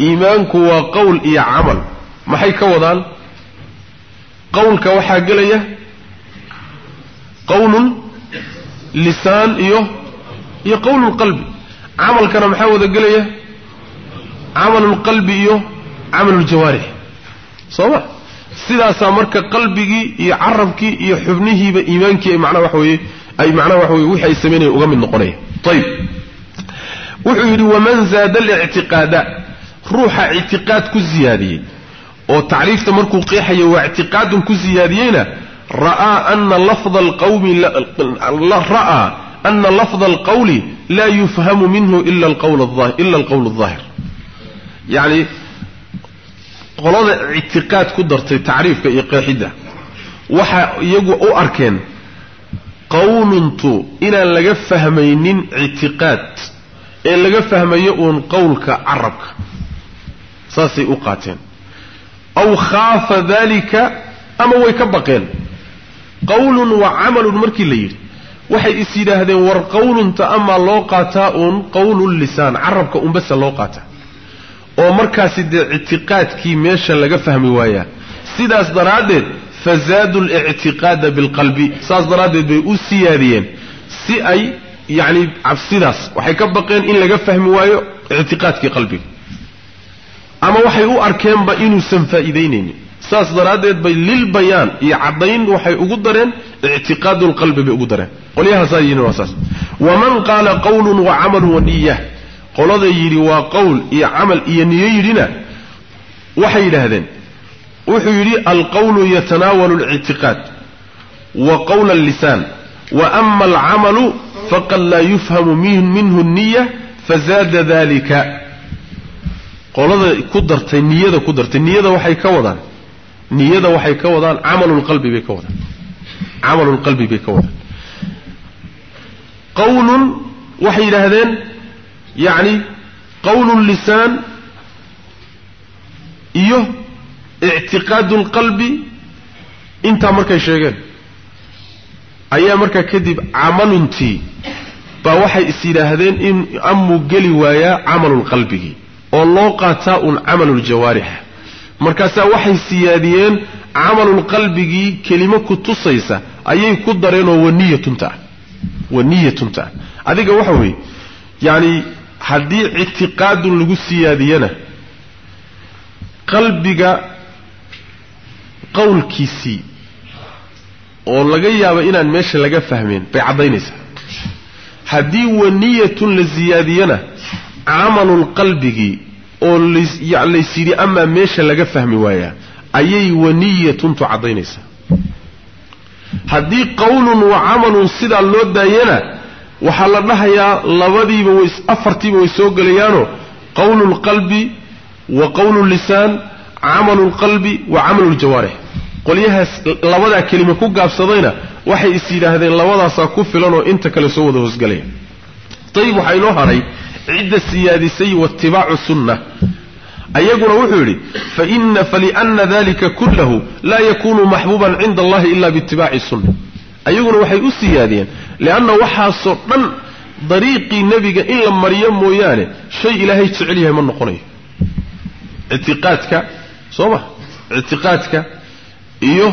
Speaker 1: iimaanku waa qowl iyo camal maxay ka wadaan qowlka waxaa gelaya qowlun lisaan iyo iyo qowlu qalbi camalkana maxaa wada gelaya camalulqalbi iyo camaluljawaarix soo ma sidaasaa marka qalbigii iyo carabkii iyo xubnihiiba iimaankii ay macnaha waxa weeye ay macnaha waxa weye wixii ay samaynayan uga mid noqonaya. Ayib wuxuu yidhi waman zaada alictiqaada ruuxa ictiqaad ku ziyaadiyey oo tacriifta markuu qeexaya waa ictiqaadun ku ziyaadiyeyna ra'aa ana lafda alqawmi ra'aa ana lafda alqawli laa yufhamu minhu ila alqawl yacni qolada ictiqaad ku dartay tacriifka iyo qeexidda waxa iyagu u arkeen qowluntu inaan laga fahmaynin ictiqaad ee laga fahmayo uun qowlka carabka. Saasay u qaateen. Aw khaafa dalika ama way ka baqeen. Qowlun wa camalun markii la yidhi waxay is yidhaahdeen war qowlunta amaa loo qaataa uun qowlulisaan carabka unbase loo qaataa oo markaasi dee ictiqaadkii meesha laga fahmi waayaa. Sidaas daraaddeed fazaaduu lictiqaada bilqalbi saas daraaddeed bay u siyaadiyeen si ay yacni cabsidaas waxay ka baqeen in laga fahmi waayo ictiqaadkii qalbiga ama waxay u arkeenba inuusan faa'iidaynaynin. Saas daraaddeed bay lil bayaan iyo caddayn waxay ugu dareen ictiqaadu lqalbi bay ugu dareen. Qolyahaasaa yidhin waa saas. Waman qaala qawlun wa camalun wa niya qolada yidhi waa qowl iyo camal iyo niyo yidhina waxay yidhaahdeen wuxuu yidhi alqawlu yatanaawalu اlictiqaad wa qawla اllisaan wa ama alcamalu faqad laa yufhamu minhu niya fazaada dalika qolada ku dartay niyada ku dartay niyada waxay ka wadaan niyada waxay ka wadaan camalulqalbi bay ka wadaan camalulqalbi bay ka wadaan. Qawlun waxay yidhaahdeen yacni qawlu lisaan iyo ictiqaadu lqalbi intaa markay sheegeen. Ayaa markaa kadib camaluntii baa waxay is yidhaahdeen in amuu geli waayaa camalulqalbigii oo loo qaataa un camaluljawaarix markaasaa waxay siyaadiyeen camalulqalbigii kelimo ku tusaysa ayay ku dareenoo waniyatunta ah waniyatunta ah adiga waxa weeye yacani haddii ictiqaadun lagu siyaadiyana qalbiga qowlkiisii oo laga yaabo inaan meesha laga fahmeen bay caddaynaysaa. Haddii waniyatun la siyaadiyana camalulqalbigii oo lays yidhi amaa meesha laga fahmi waayaa ayay waniyatuntu caddaynaysaa. Haddii qowlun wa camalun sidaa loo daayana waxaa la dhahayaa labadiiba afartiiba way soo gelayaanoo qowlu lqalbi wa qowlu lisaan camalu lqalbi wa camalu ljawaarix qolyahaas labadaa kelima ku gaabsadayna waxay is yidhaahdeen labadaasaa ku filan oo inta kale soo wada hoosgelaya ayib waxaa inoo hadhay cidda siyaadisay waitibaacu sunna. Ayaguna wuxuu yidhi faina faliana dalika kullahu laa yakunu maxbuuban cinda allahi ila biitibaaci sunna ayaguna waxay u siyaadiyeen lianna waxaasoo dhan dariiqii nebiga in la mariyo mooyaane shay ilaahay jecel yahay ma noqonayo. Ictiqaadka soo ma? Ictiqaadka iyo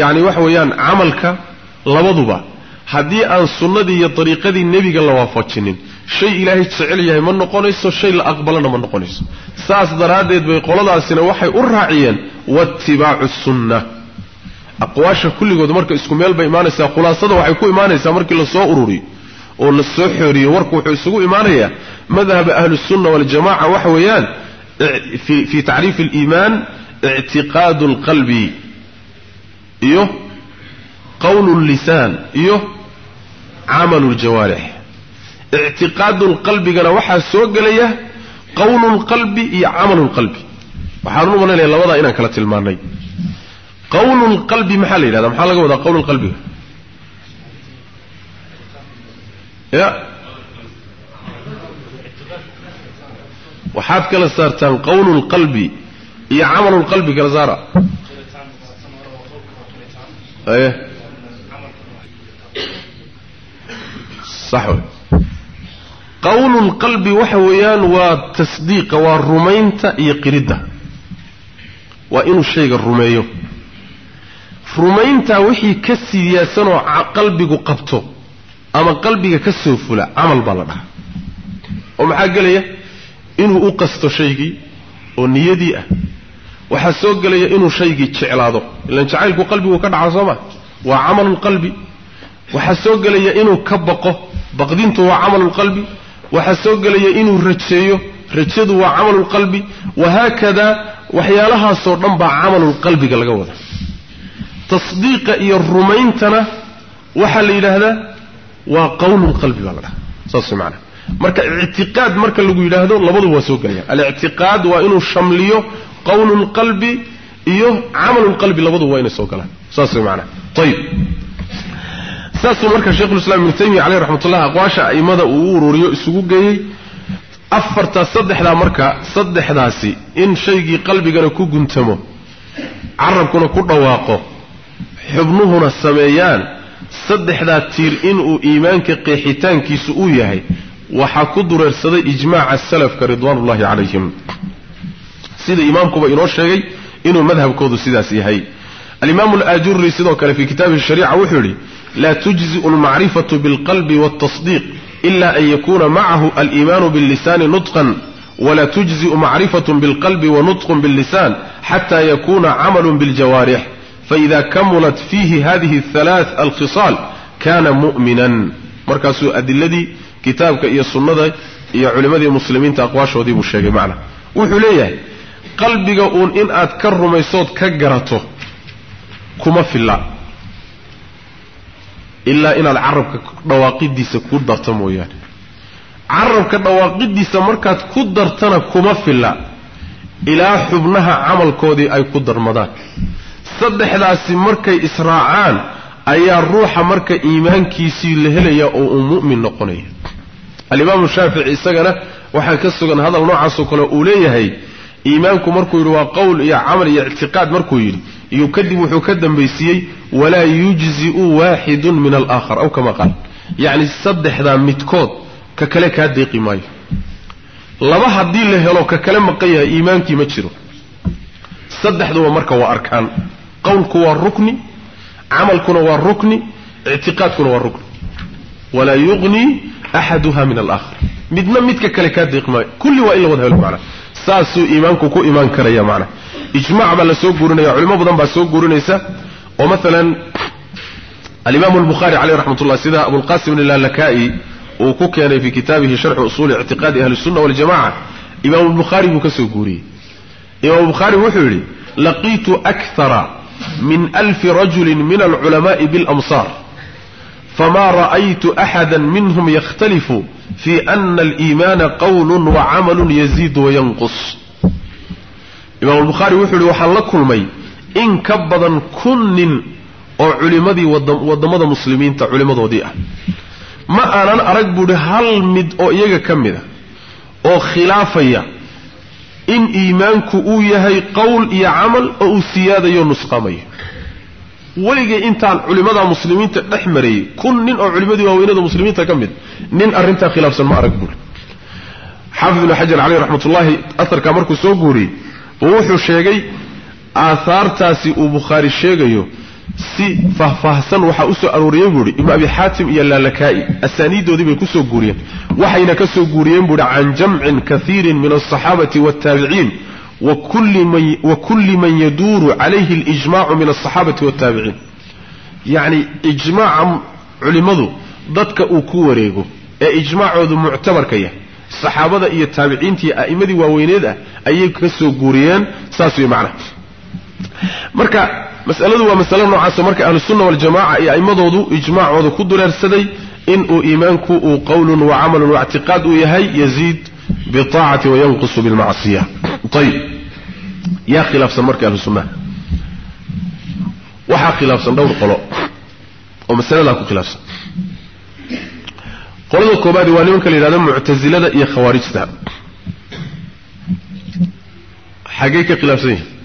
Speaker 1: yacni waxa weeyaan camalka labaduba haddii aan sunnadii iyo dariiqadii nebiga la waafajinin shay ilaahay jecel yahay ma noqonayso shay la aqbalana ma noqonayso. Saas daraaddeed bay qoladaasina waxay u raaciyeen waatibaacu sunna أقواش كل جود مرك إسكوميل بإيمان سا خلاص هذا وحكو إيمان سا مرك للصوروري أو للصحوري وركو حسقو إيمانية. مذهب أهل السنة والجماعة وحويان. في في تعريف الإيمان اعتقاد القلب. يو قول اللسان. يو عمل الجوارح. اعتقاد القلب قال وح السوق ليه قول القلب يعمل القلب. وحنو من اللي وضع هنا كلا تلمانين qowlu lqalbi maxaa la yidhahda maxaa laga wadaa qowlu lqalbiga ya. Waxaad kala saartaan qowlu lqalbi iyo camalu lqalbi kala saara. Aye sax wey qowlu lqalbi waxa weeyaan waa tasdiiqa waa rumaynta iyo qiridda. Waa inuu shayga rumeeyo rumayntaa wixii ka siyaadsanoo qalbigu qabto ama qalbiga ka soo fula camal baa la dhahaa. oo maxaa gelaya? inuu u qasto shaygii oo niyadii ah. waxaa soo gelaya inuu shaygii jeclaado. ilan jacaylku qalbigu ka dhaca soo ma waa camalulqalbi waxaa soo gelaya inuu ka baqo. baqdintu waa camalulqalbi waxaa soo gelaya inuu rajeeyo. rajadu waa camalulqalbi wahaakadaa waxyaalahaasoo dhan baa camalulqalbiga laga wada tasdiiqa iyo rumayntana waxaa la yidhaahdaa waa qowlulqalbi baa la dhaha. Saas way macanaha marka ictiqaad marka lagu yidhaahdo labaduba waa soo gelaya alictiqaad waa inuu shamliyo qowlulqalbi iyo camalulqalbi labaduba waa inay soo galaan. Saas way macanaha ayib saasuu marka sheikhulislaam ibnu taymiya caleyh raxmatullah aqwaasha a'immada uu u ururiyo isugu geeyey. Afartaas saddexdaa marka saddexdaasi in shaygii qalbigana ku guntamo carabkuna ku dhawaaqo xubnuhuna sameeyaan saddexdaa tiir inuu iimaanka qeexitaankiisu uu yahay. Waxaa ku dureersaday ijmaaca salafka ridwaanullahi calayhim. Sida imaamkuba inoo sheegay inuu madhabkoodu sidaas yahay. Alimaamu alaajuri sidoo kale fii kitaabihi shariica wuxuu yidhi laa tujzi'u almacrifatu bilqalbi waaltasdiiq ila an yakuna macahu aliimaanu billisaani nutqan wla tujzi'u macrifat bilqalbi wanutqun billisan xata yakuna camalun biljawaarix faida kamulat fiihi hadihi halaath alkhisaal kana mu'minan markaasuu adiladii kitaabka iyo sunnada iyo culimmadii muslimiinta aqwaashoodii buu sheegay macna wuxuu leeyahay qalbiga uun in aad ka rumaysood ka garato kuma filla ilaa inaad carabka dhawaaqidiisa ku darto mooyaane carabka dhawaaqidiisa markaad ku dartana kuma filla ilaa xubnaha camalkoodii ay ku darmadaan saddexdaasi markay israacaan ayaa ruuxa marka iimaankiisii la helaya oo uu mu'min noqonaya. Alimaamu shaafici isagana waxaa ka sugan hadal noocaasoo kale uu leeyahay iimaanku markuu yidhi waa qowl iyo camal iyo ictiqaad markuu yidhi iyo kadib wuxuu ka dambaysiiyey walaa yujzi'u waaxidun min alaakhar aw kama qaal. Yacni saddexdaa midkood ka kale kaa deeqi maayo. Laba haddii la helo ka kale maqan yahay iimaankii ma jiro. Saddexduba marka waa arkaan qowlku waa rukni camalkuna waa rukni ictiqaadkuna waa rukni walaa yuqnii axaduha min alaakhar midna midka kale kaa deeqi maayo kulli waa in la wada helo macana saasuu iimaanku ku imaan karaya macana ijmac baa la soo guurinaya culimo badan baa soo guurinaysa oo maalan alimaamu albukhaari caleyh raxmat ullah sida abulqasim ilalaka'i uu ku keenay fi kitaabihi sharxu usuuli ictiqaadi ahli sunna waljamaca imaamu bukhaari min alfi rajulin min alculama'i biاlamsaar fama ra'aytu axada minhum yakhtalifu fi ana aliimaana qowlu wacamalu yaziidu wayanqus imaamu bukhaari wuxuu yidhi waxaan la kulmay in ka badan kun nin oo culimadii waddamada muslimiinta culimadoodii ah. Ma aanan arag buuhi hal mid oo iyaga ka mid a oo khilaafaya in iimaanku uu yahay qowl iyo camal oo uu siyaadayo nusqamayo weligay intaan culimmada muslimiinta dhex marayey kun nin oo culimmadii waaweynada muslimiinta ka mid nin arrintaa khilaafsan ma arag buuri xaafid ibnu xajar caleyh raxmatullaahi aharkaa markuu soo guuriyey oo wuxuu sheegay aahaartaasi uu bukhaari sheegayo si faahfaahsan waxaa u soo arooriyey buuhi ibnu abi xaatim iyo laalakaa'i asaaniidoodii bay ku soo guuriyeen. Waxayna ka soo guuriyeen buuhi can jamcin kaiirin min alsaxaabati waaltaabiciin wa kulli man yaduuru calayhi alijmacu min alsaxaabati waaltaabiciin yacni ijmaaca culimmadu dadka uu ku wareego ee ijmaacoodu muctabarka yahay saxaabada iyo taabiciintii a'immadii waaweyneed ah ayay ka soo guuriyeen saas wey macnaha marka masaladu waa masale noocaasoo marka ahlusunna waljamaca iyo a'immadoodu ijmaacooda ku dureersaday inuu iimaanku uu qowlun wa camalun wa ictiqaad uu yahay yaziid biaacati wayanqusu bilmacsiya ayib yaa khilaafsan marka ahlu sunnaha waxaa khilaafsan dhowr qolo oo masaladaa ku khilaafsan qolada koobaadi waa nimanka la yidhahdo muctasilada iyo khawaarijta xaggey ka khilaafsan yihiin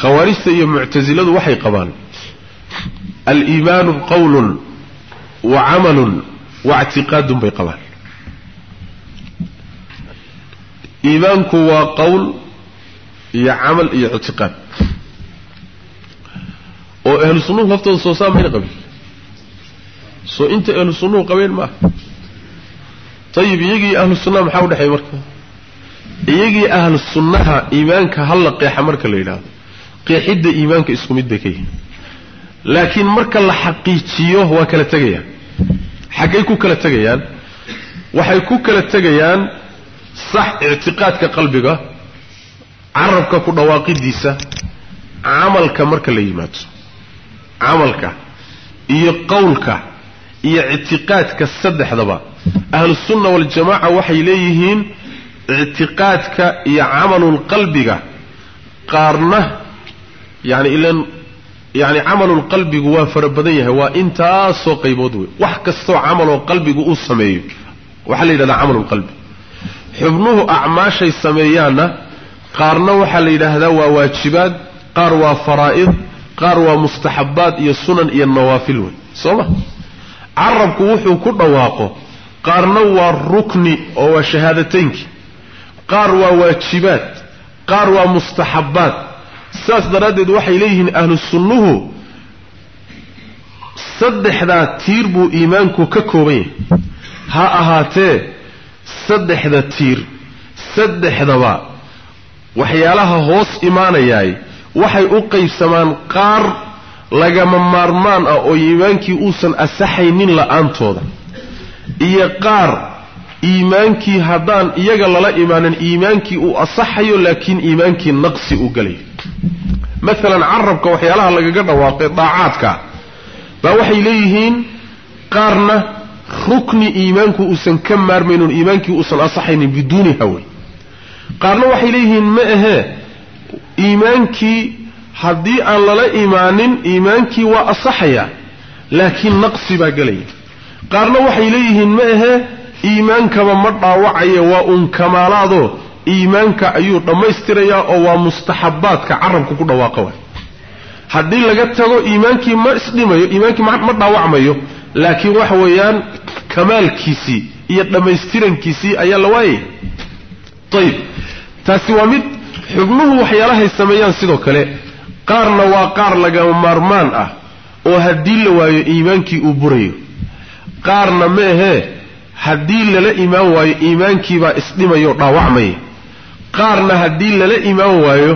Speaker 1: khawaarijta iyo muctasiladu waxay qabaan. Aliimaanu qowlun wa camalun wa ictiqaadun bay qabaan. Iimaanku waa qowl iyo camal iyo ictiqaad. Oo ahlu sunnuhu laftooda soo saa mayna qabin. Soo inta ahlu sunnuhu qabeen maaha ayib iyagii ahlu sunnaha maxaa udhexeeya marka? Iyagii ahlu sunnaha iimaanka halla qeexa marka la yidhaahdo qeexidda iimaanka isku mid bay ka yihiin laakiin marka la xaqiijiyo waa kala tegayaan. Xaggay ku kala tegayaan. Waxay ku kala tegayaan sax ictiqaadka qalbiga carabka ku dhawaaqidiisa camalka marka la yimaado. Camalka iyo qowlka iyo ictiqaadka saddexdaba ahlusunna waljamaca waxay leeyihiin ictiqaadka iyo camalulqalbiga qaarna yani ilan yani camalulqalbigu waa fara badan yahay waa intaasoo qaybood wey wax kastoo camaloo qalbigu uu sameeyo waxaa la yidhahdaa camalulqalbi xubnuhu acmaashay sameeyaanna qaarna waxaa la yidhaahdaa waa waajibaad qaar waa faraa'id qaar waa mustaxabbaad iyo sunan iyo nawaafil wey soo ma? Carabku wuxuu ku dhawaaqo qaarna waa rukni oo waa shahaadateynki. Qaar waa waajibaad qaar waa mustaxabbaad sidaas daraaddeed waxay leeyihiin ahlu sunnuhu saddexdaa tiir buu iimaanku ka kooban yahay. Ha ahaatee saddexda tiir saddexdaba waxyaalaha hoos imaanayaay waxay u qaybsamaan qaar lagama maarmaan ah oo iimaankii uusan asaxaynin la'aantooda iyo qaar iimaankii haddaan iyaga lala imaanin iimaankii uu asaxayo laakiin iimaankii naqsi uu gelayo maalan carabka waxyaalaha lagaga dhawaaqay daacaadka baa waxay leeyihiin qaarna rukni iimaanku uusan ka maarmaynin iimaankii uusan asaxaynin biduuni hawe qaarna waxay leeyihiin ma ahee iimaankii haddii aan lala imaanin iimaankii waa asaxaya laakiin naqsi baa gelaya qaarna waxay leeyihiin ma ahee iimaankaba ma dhaawacaya waa uun kamaalaadoo iimaanka ayuu dhammaystirayaa oo waa mustaxabaadka carabka ku dhawaaqa waay. Haddii laga tago iimaankii ma isdhimayo iimaankii ma dhaawacmayo laakiin waxa weeyaan kamaalkiisii iyo dhammaystirankiisii ayaa la waayaya ayib taasi waa mid xubnuhu waxyaalahay sameeyaan sidoo kale. Qaarna waa qaar lagama maarmaan ah oo haddii la waayo iimaankii uu burayo. Qaarna ma ahee haddii lala imaan waayo iimaankiibaa isdhimayo dhaawacmaya qaarna haddii lala imaan waayo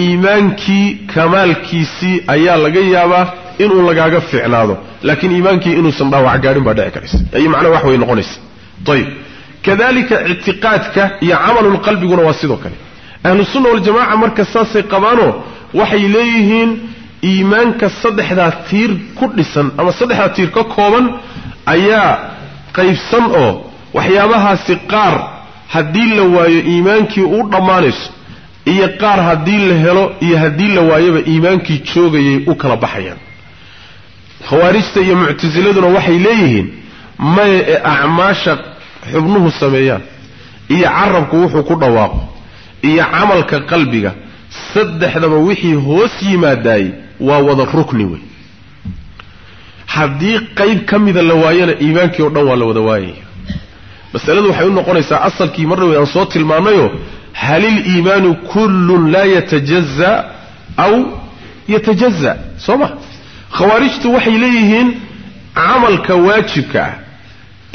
Speaker 1: iimaankii kamaalkiisii ayaa laga yaabaa inuu lagaaga fiicnaado. Laakiin iimaankii inuusan dhaawac gaadhin baa dhici karaysa ay macnaha wax way noqonaysa ayib kadalika ictiqaadka iyo camalulqalbiguna waa sidoo kale. Ahlu sunna waljamaca marka saasay qabaanoo waxay leeyihiin iimaanka saddexdaa tiir ku dhisan ama saddexdaa tiir ka kooban ayaa qaybsan oo waxyaabahaasi qaar haddii la waayo iimaankii uu dhammaanayso iyo qaar haddii la helo iyo haddii la waayoba iimaankii joogayay u kala baxayaan. Khawaarijta iyo muctasiladuna waxay leeyihiin maya ee acmaasha xubnuhu sameeyaan iyo carabku wuxuu ku dhawaaqo iyo camalka qalbiga saddexdaba wixii hoos yimaadaayey waa wada rukni wey haddii qayb ka mida la waayana iimaankii oo dhan waa la wada waayaya masaladu waxay u noqonaysaa asalkii mar dhaweed aan soo tilmaanayo hal iliimaanu kullun laa yatajaza aw yatajaza soo ma? Khawaarijtu waxay leeyihiin camalka waajibka ah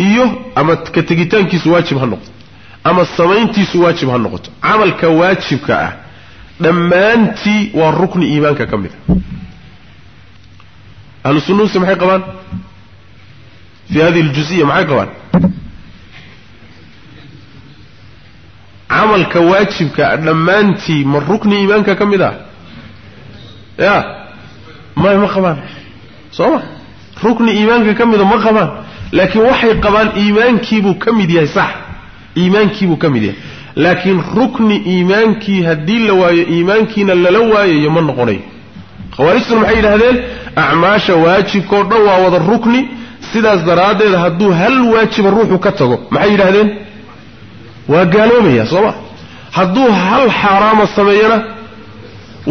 Speaker 1: iyo ama ka tegitaankiisu waajib ha noqoto ama samayntiisu waajib ha noqoto. Camalka waajibka ah dhammaantii waa rukni iimaanka ka mid a ahlu sunnuhuse maxay qabaan? Fi hadihi aljuziya maxay qabaan? Camalka waajibka dhammaantii ma rukni iimaanka ka mid ah? Ya may ma qabaan. Soo ma? Rukni iimaanka ka mida ma qabaan. Laakiin waxay qabaan iimaankiibuu ka mid yahay sax. Iimaankiibuu ka mid yahay. Laakiin rukni iimaankii haddii la waayo iimaankiina lala waayayo ma noqonayo khawaarijtuna maxay yidhahdeen acmaasha waajibkao dhan waa wada rukni. Sidaas daraaddeed hadduu hal waajiba ruuxu ka tago maxay yidhahdeen waa gaaloobaya soo ma? Hadduu hal xaaraama sameeyana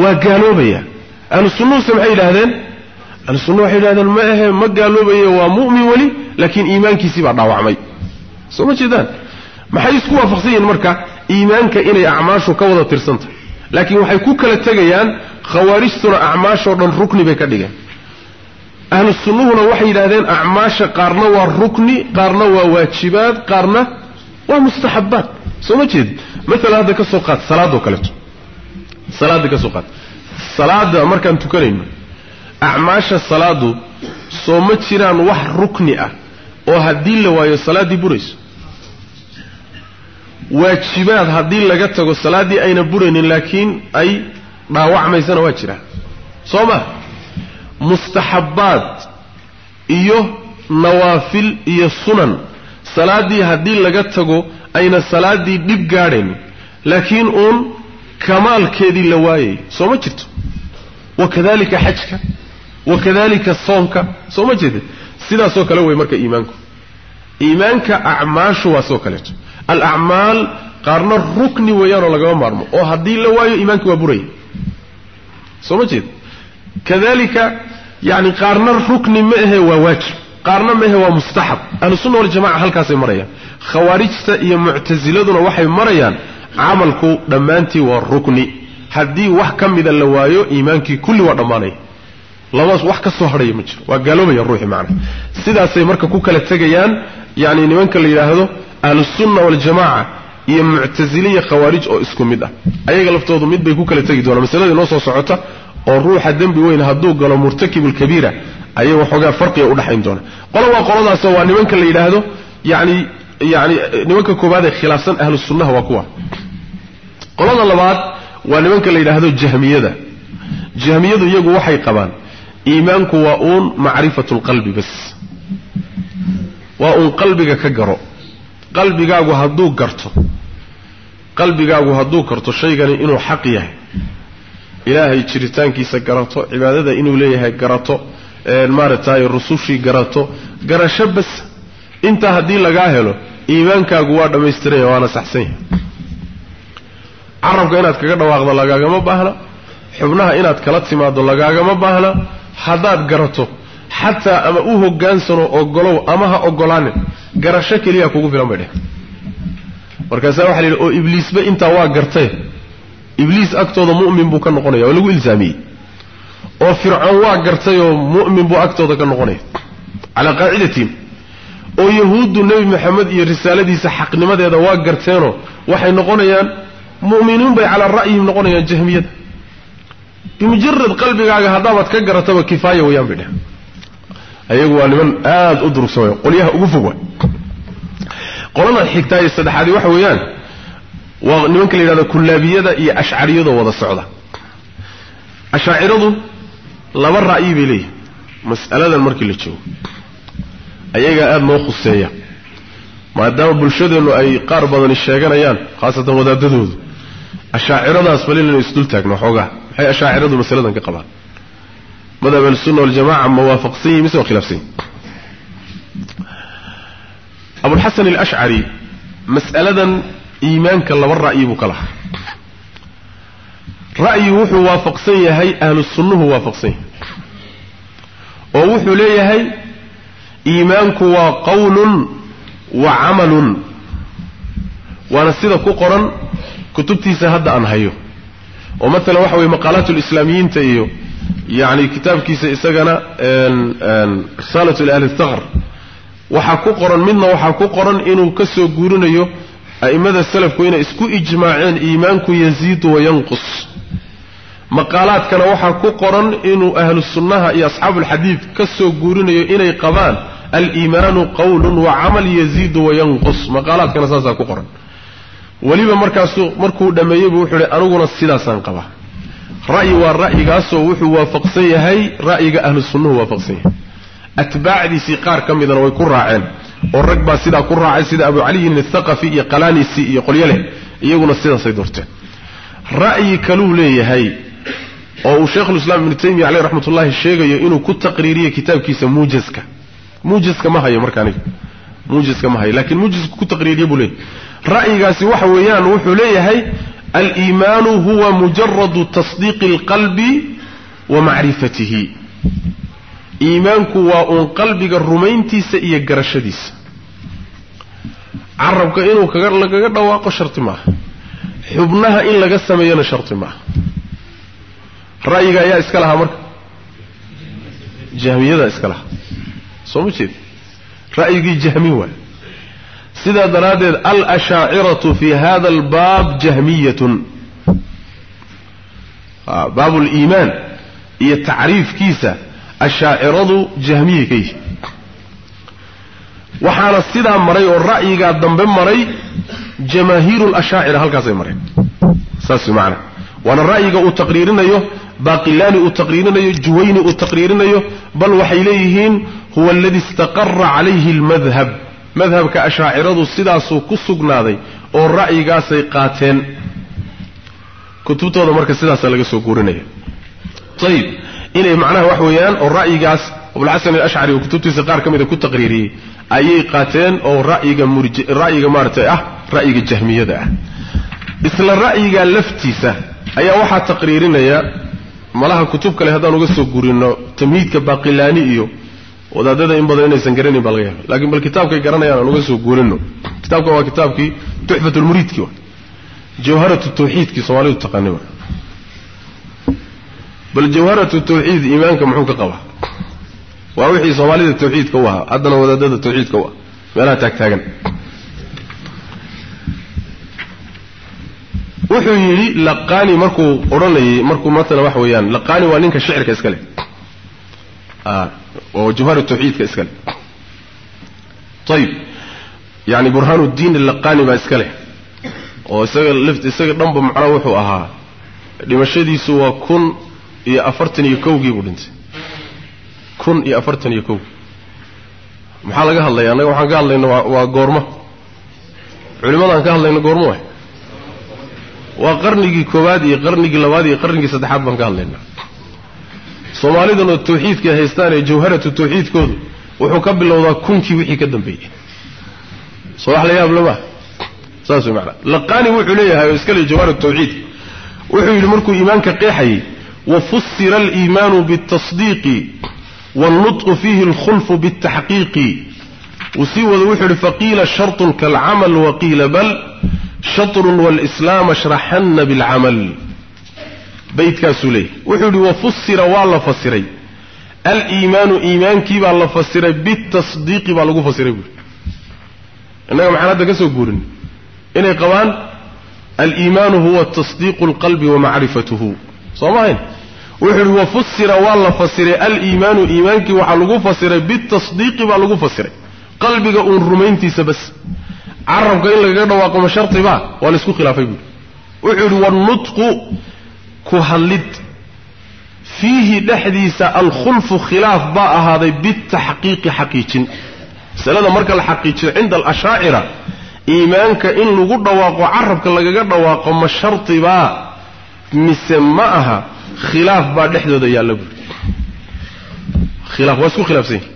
Speaker 1: waa gaaloobaya ahlu sunnuhuse maxay yidhahdeen ahlu sunnuhu waxay yidhahdeen ma ahe ma gaaloobaye waa mu'min weli laakiin iimaankiisii baa dhaawacmay. Soo ma jeedaan? Maxay isku waafaqsan yihiin marka iimaanka inay acmaashu ka wada tirsantahay laakiin waxay ku kala tegayaan khawaarijtuna acmaashoo dhan rukni bay ka dhigeen. Ahlu sunnuhuna waxay yidhahdeen acmaasha qaarna waa rukni qaarna waa waajibaad qaarna waa mustaxabaad. Soo ma jeedi maalan hadda ka soo qaad salaadoo kaleeto salaadda ka qaad. Salaadda markaan tukanayno acmaasha salaadu soo ma jiraan wax rukni ah oo haddii la waayo salaaddii burayso. Waajibaad haddii laga tago salaaddii ayna buraynin laakiin ay dhaawacmaysana waa jiraa soo ma? Mustaxabbaad iyo nawaafil iyo sunan. Salaaddii haddii laga tago ayna salaaddii dhib gaadhaynin laakiin uun kamaalkeedii la waayay soo ma jirto? Wakadalika xajka. Wakadalika soomka soo ma jeedin sidaasoo kale wey marka iimaanku. Iimaanka acmaashu waa soo kaleeto. Alacmaal qaarna rukni weeyaanoo lagama maarmo. Oo haddii la waayo iimaanki waa buraya soo ma jeed? Kadalika yani qaarna rukni ma ahe waa waajib. Qaarna ma ahe waa mustaxab. Ahlusunna waljamaca halkaasay marayaan. Khawaarijta iyo muctasiladuna waxay marayaan camalku dhammaantii waa rukni. Haddii wax ka mida la waayo iimaankii kulli waa dhammaanaya labadaas wax ka soo hadhaya ma jiro. Waa gaaloobaya ruuxi macna sidaasay marka ku kala tegayaan yacni nimanka la yidhaahdo ahlusunna waljamaca iyo muctasiliya khawaarij oo isku mid ah. Ayaga laftoodu mid bay ku kala tegi doonaan. Masaladii noo soo socota oo ruuxa dembi weyn hadduu galo murtakibulkabiira ayay waxoogaa farqiga udhaxayn doona qola waa qoladaasoo waa nimanka la yidhaahdo yani yani nimanka koobaad ee khilaafsan ahlu sunnaha waa kuwa. Qolada labaad waa nimanka la yidhaahdo jahmiyada. Jahmiyadu iyagu waxay qabaan iimaanku waa uun macrifatu lqalbi bas. Waa uun qalbiga ka garo qalbigaagu hadduu garto qalbigaagu hadduu garto shaygani inuu xaq yahay. Ilaahay jiritaankiisa garato cibaadada inuu leeyahay garato maaragtay rusushii garato garasho bas. Intaa haddii lagaa helo iimaankaagu waa dhammaystiranya waana saxsan yahay. Carabka inaad kaga dhawaaqdo lagaagama baahna xubnaha inaad kala timaaddo lagaagama baahna haddaad garato xataa ama u hogaansano ogolow ama ha ogolaanin garasho keliya kugu filan bay dheh markaasaa waxa la yidhi oo ibliisba intaa waa gartay. Ibliis agtooda mu'min buu ka noqonaya oo lagu ilsaamiyey. Oo fircoon waa gartay oo mu'min buu agtooda ka noqonaya. Calaa qaacidatiin oo yahuuddu nebi maxamed iyo risaaladiisa xaqnimadeeda waa garteenoo waxay noqonayaan mu'miniin bay calaa ra'yihim noqonayaan jahmiyada bimujarad qalbigaaga haddaabaad ka garataba kifaaya wayaan bay dheh ayagu waa niman aada u durugsan qolyaha ugu fog wa qolada xigtaa ee saddexaadi waxa weeyaan waa nimanka la yidhahdo kullaabiyada iyo ashcariyadoo wada socda. Ashaaciradu laba ra'yi bay leeyihiin mas'aladan markii la joogo ayagaa aada noo khuseeya. Maadaama bulshadeennu ay qaar badani sheeganayaan khaasatan wadaadadoodu ashaaciradaas bal inaynu isdul taagno xoogaa. Maxay ashaaciradu masaladan ka qabaan madhab ahlusunna waljamaca ma waafaqsan mise waa khilaafsan yihiin abulxasan alashcari mas'aladan iimaanka laba ra'yi buu ka lahaa ra'yi wuxuu waafaqsan yahay ahlu sunnuhu waafaqsan yahay oo wuxuu leeyahay iimaanku waa qawlun wa camalun waana sida ku qoran kutubtiisa hadda aan hayo oo maalan waxa weye maqaalaat lislaamiyiinta iyo yani kitaabkiisa isagana risaalat ahli thaqr waxaa ku qoran midna waxaa ku qoran inuu ka soo guurinayo a'immada salafku inay isku ijmaaceen iimaanku yaziidu wayanqus maqaalaadkana waxaa ku qoran inuu ahlu sunnaha iyo asxaabuulxadiid ka soo guurinayo inay qabaan aliimaanu qawlun wa camal yaziidu wayanqus maqaalaadkana saasaa ku qoran. Weliba markaasuu markuu dhammeeyeybu wuxuu ihi aniguna sidaasaan qabaa ra'yi waa ra'yigaasoo wuxuu waafaqsan yahay ra'yiga ahlu sunnuhu waafaqsan yahay. Atbaacdiisii qaar ka midana way ku raaceen oo rag baa sidaa ku raacay sida abu caliyin athaqafi iyo qalaanisi iyo qolyo leh iyaguna sidaasay doorteen. Ra'yi kaluu leeyahay oo uu sheikhulislaam ibnu taymiya caleyh raxmat ullahi sheegayo inuu ku taqriiriyo kitaabkiisa muujaska muujaska ma hayo marka aniga muujaska ma hayo lakiin muujaska ku taqriiriye buu leeyahay. Ra'yigaasi waxa weeyaan wuxuu leeyahay aliimaanu huwa mujaradu tasdiiqi alqalbi wa macrifatihi iimaanku waa uun qalbiga rumayntiisa iyo garashadiisa carabka inuu kaga lagaga dhawaaqo sharti maaha xubnaha in laga sameeyona sharti maaha ra'yiga ayaa iska lahaa marka jahmiyada iska lahaa soo ma jeed ra'yigii jahmi waay sidaa daraaddeed alashaaciratu fi hada albaab jahmiyatun baabu liimaan iyo tacriifkiisa ashaaciradu jahmiyay ka yihi waxaana sidaa maray oo ra'yigaa dambe maray jamaahiiru lashaacira halkaasay mareen saas macanaa waana ra'yiga uu taqriirinayo baqilaani uu taqriirinayo juwayni uu taqriirinayo bal waxay leeyihiin huwa aladi istaqara calayhi almadhab madhabka ashaaciradu sidaasuu ku sugnaaday oo ra'yigaasay qaateen. Kutubtooda marka sidaasaa laga soo guurinaya. Ayib inay macnaha wax weeyaan oo ra'yigaas abulxasan alashcari oo kutubtiisa qaar ka mida ku taqriiriyey ayay qaateen oo ra'yiga murj ra'yiga maaratay ah ra'yiga jahmiyada ah. Isla ra'yiga laftiisa ayaa waxaa taqriirinaya malaha kutub kale haddaan uga soo gurinno tamhiidka baqilaani iyo wadaadada in badan inaysan garanayn baa laga yaaba lakiin bal kitaabkay garanayaan aan uga soo guurino kitaabka waa kitaabkii tuxfat lmuriidki wa jawharat tawxiidkii soomaalidu taqaani wa bal jawharatu tawxiid iimaanka muxuu ka qabaa? Waa wixii soomaalida tawxiidka u ahaa. Haddana wadaadada tawxiidka u ah meelaha taagtaagan wuxuu yidhi laqani markuu odhanayay markuu maala waxa weeyaan laqani waa ninka shicirka iska leh oo jawhar tawxiidka iska leh ayib yani burhaanuddiin alaqani baa iska leh. Oo isaga lft isaga dhanba macnaha wuxuu ahaa dhimashadiisu waa kun iyo afartan iyo kowgii buu dhintay. Kun iyo afartan iyo kow maxaa laga hadlaya annaga waxaan ka hadlayna waa waa goormo culimadaan ka hadlayna goormo waay. Waa qarnigii koowaad iyo qarnigii labaad iyo qarnigii saddexaad baan ka hadlaynaa soomaalidan oo tawxiidka haystaan ee jawharatu tawxiidkoodu wuxuu ka bilowdaa kunkii wixii ka dambeeyey soo wax la yaab lama saas way macnaa laqani wuxuu leeyahay oo iska le jawharatu tawxiid wuxuu yidhi markuu iimaanka qeexayay wafusira aliimaanu biاtasdiiqi wاlnutqu fiihi اlkhulfu biاtaxqiiqi uu sii wado wuxuu yidhi faqiila sharطun kaalcamal waqiila bal shatrun wاlslaam ashraxana biاlcamal baydkaasuu leeyahy wuxuu yidhi wafusira waa la fasiray aliimaanu iimaankii baa la fasiray bitasdiiqi baa lagu fasiray buuri innaga maxaan hadda ka soo guurin? Inay qabaan aliimaanu huwa tasdiiqu اlqalbi wa macrifatuhu. Soo mahayn wuxuu yidhi wafusira waa la fasiray aliimaanu iimaankii waxaa lagu fasiray bitasdiiqi baa lagu fasiray qalbiga uun rumayntiisa bas. Carabka in lagaga dhawaaqo ma baa? Waa la isku khilaafay buuri wuxuu yidhi wannutqu ku hadlid fiihi dhexdiisa alkhulfu khilaaf baa ahaaday bitaxqiiqi xaqiijin. Masalada marka la xaqiijiyo cinda alashaacira iimaanka in lagu dhawaaqo carabka lagaga dhawaaqo ma shartibaa mise ma aha khilaaf baa dhexdooda yaalla buuri khilaaf waa isku khilaafsan yahi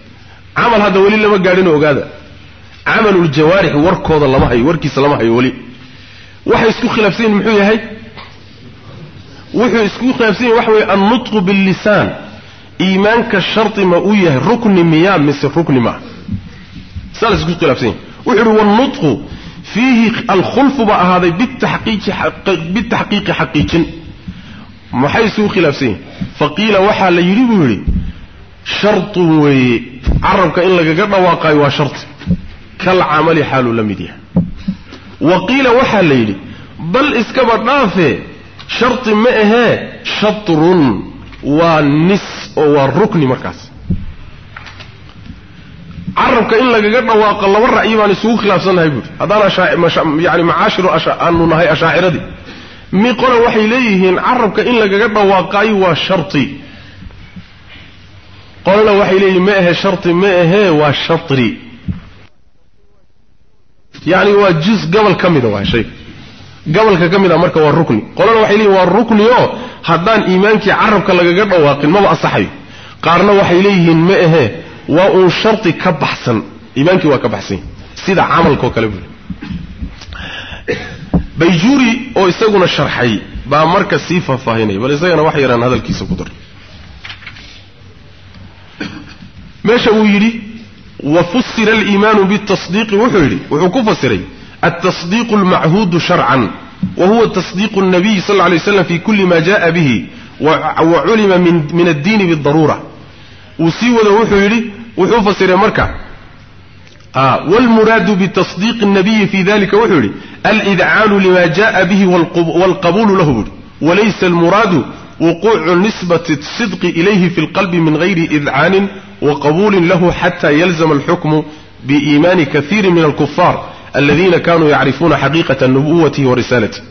Speaker 1: camal hadda weli lama gaadhinoo ogaada. Camaluljawaarix warkooda lama hayo warkiisa lama hayo weli. Waxay isku khilaafsan yihiin muxuu yahay wuxuu isku yahi waxa weye annutqu billisaan. Iimaanka shardi ma uu yahay rukni miyaa mise rukni maa saa la isku khilaafsan yahi wuxuu uhi wannutqu fiihi alkhulfu baa ahaaday bitaxqiiqi xaqiijin. Maxay isugu khilaafsan yihiin faqiila waxaa la yidhi buu yidhi shartun weeye carabka in lagaga dhawaaqaayo waa sharti. Kal camali xaaluu la mid yahay. Wa qiila waxaa la yidhi bal iskaba dhaafe sharti ma ahee shatrun waa nis oo waa rukni markaas carabka in lagaga dhawaaqo laba ra'yi baan isugu khilaafsannahay buuri haddaan yani macaashiru aanu nahay ashaaciradii mi qole waxay leeyihiin carabka in lagaga dhawaaqaayo waa sharti qolena waxay leeyihiin ma ahe sharti ma ahee waa shatri yani waa juz gobol ka mida waa shayga gobolka ka mid a marka waa rukni. Qolena waxay leeyihiin waa rukni oo haddaan iimaankii carabka lagaga dhawaaqin maba asaxayo qaarna waxay leeyihiin ma ahee waa uun sharti ka baxsan. Iimaankii waa ka baxsan sida camalkaoo kale buuli bayjuuri oo isaguna sharxay baa marka sii faahfaahinaya bal isagana wax yaraan hadalkiisa ku dar. Meesha uu yidhi wafusira aliimaanu bitasdiiqi wuxuu yidhi wuxuu ku fasiray التصديق المعهود شرعا وهو تصديق النبي صلى الله عليه وسلم في كل ما جاء به وعلم من من الدين بالضرورة. وسيوده وحولي وحفصر مركا آه والمراد بتصديق النبي في ذلك وحولي الإذعان لما جاء به والقبول له. وليس المراد وقوع نسبة الصدق إليه في القلب من غير إذعان وقبول له حتى يلزم الحكم بإيمان كثير من الكفار. Aladiina kanuu yacrifuuna xaqiiqata nubuwatihi wa risaalatihi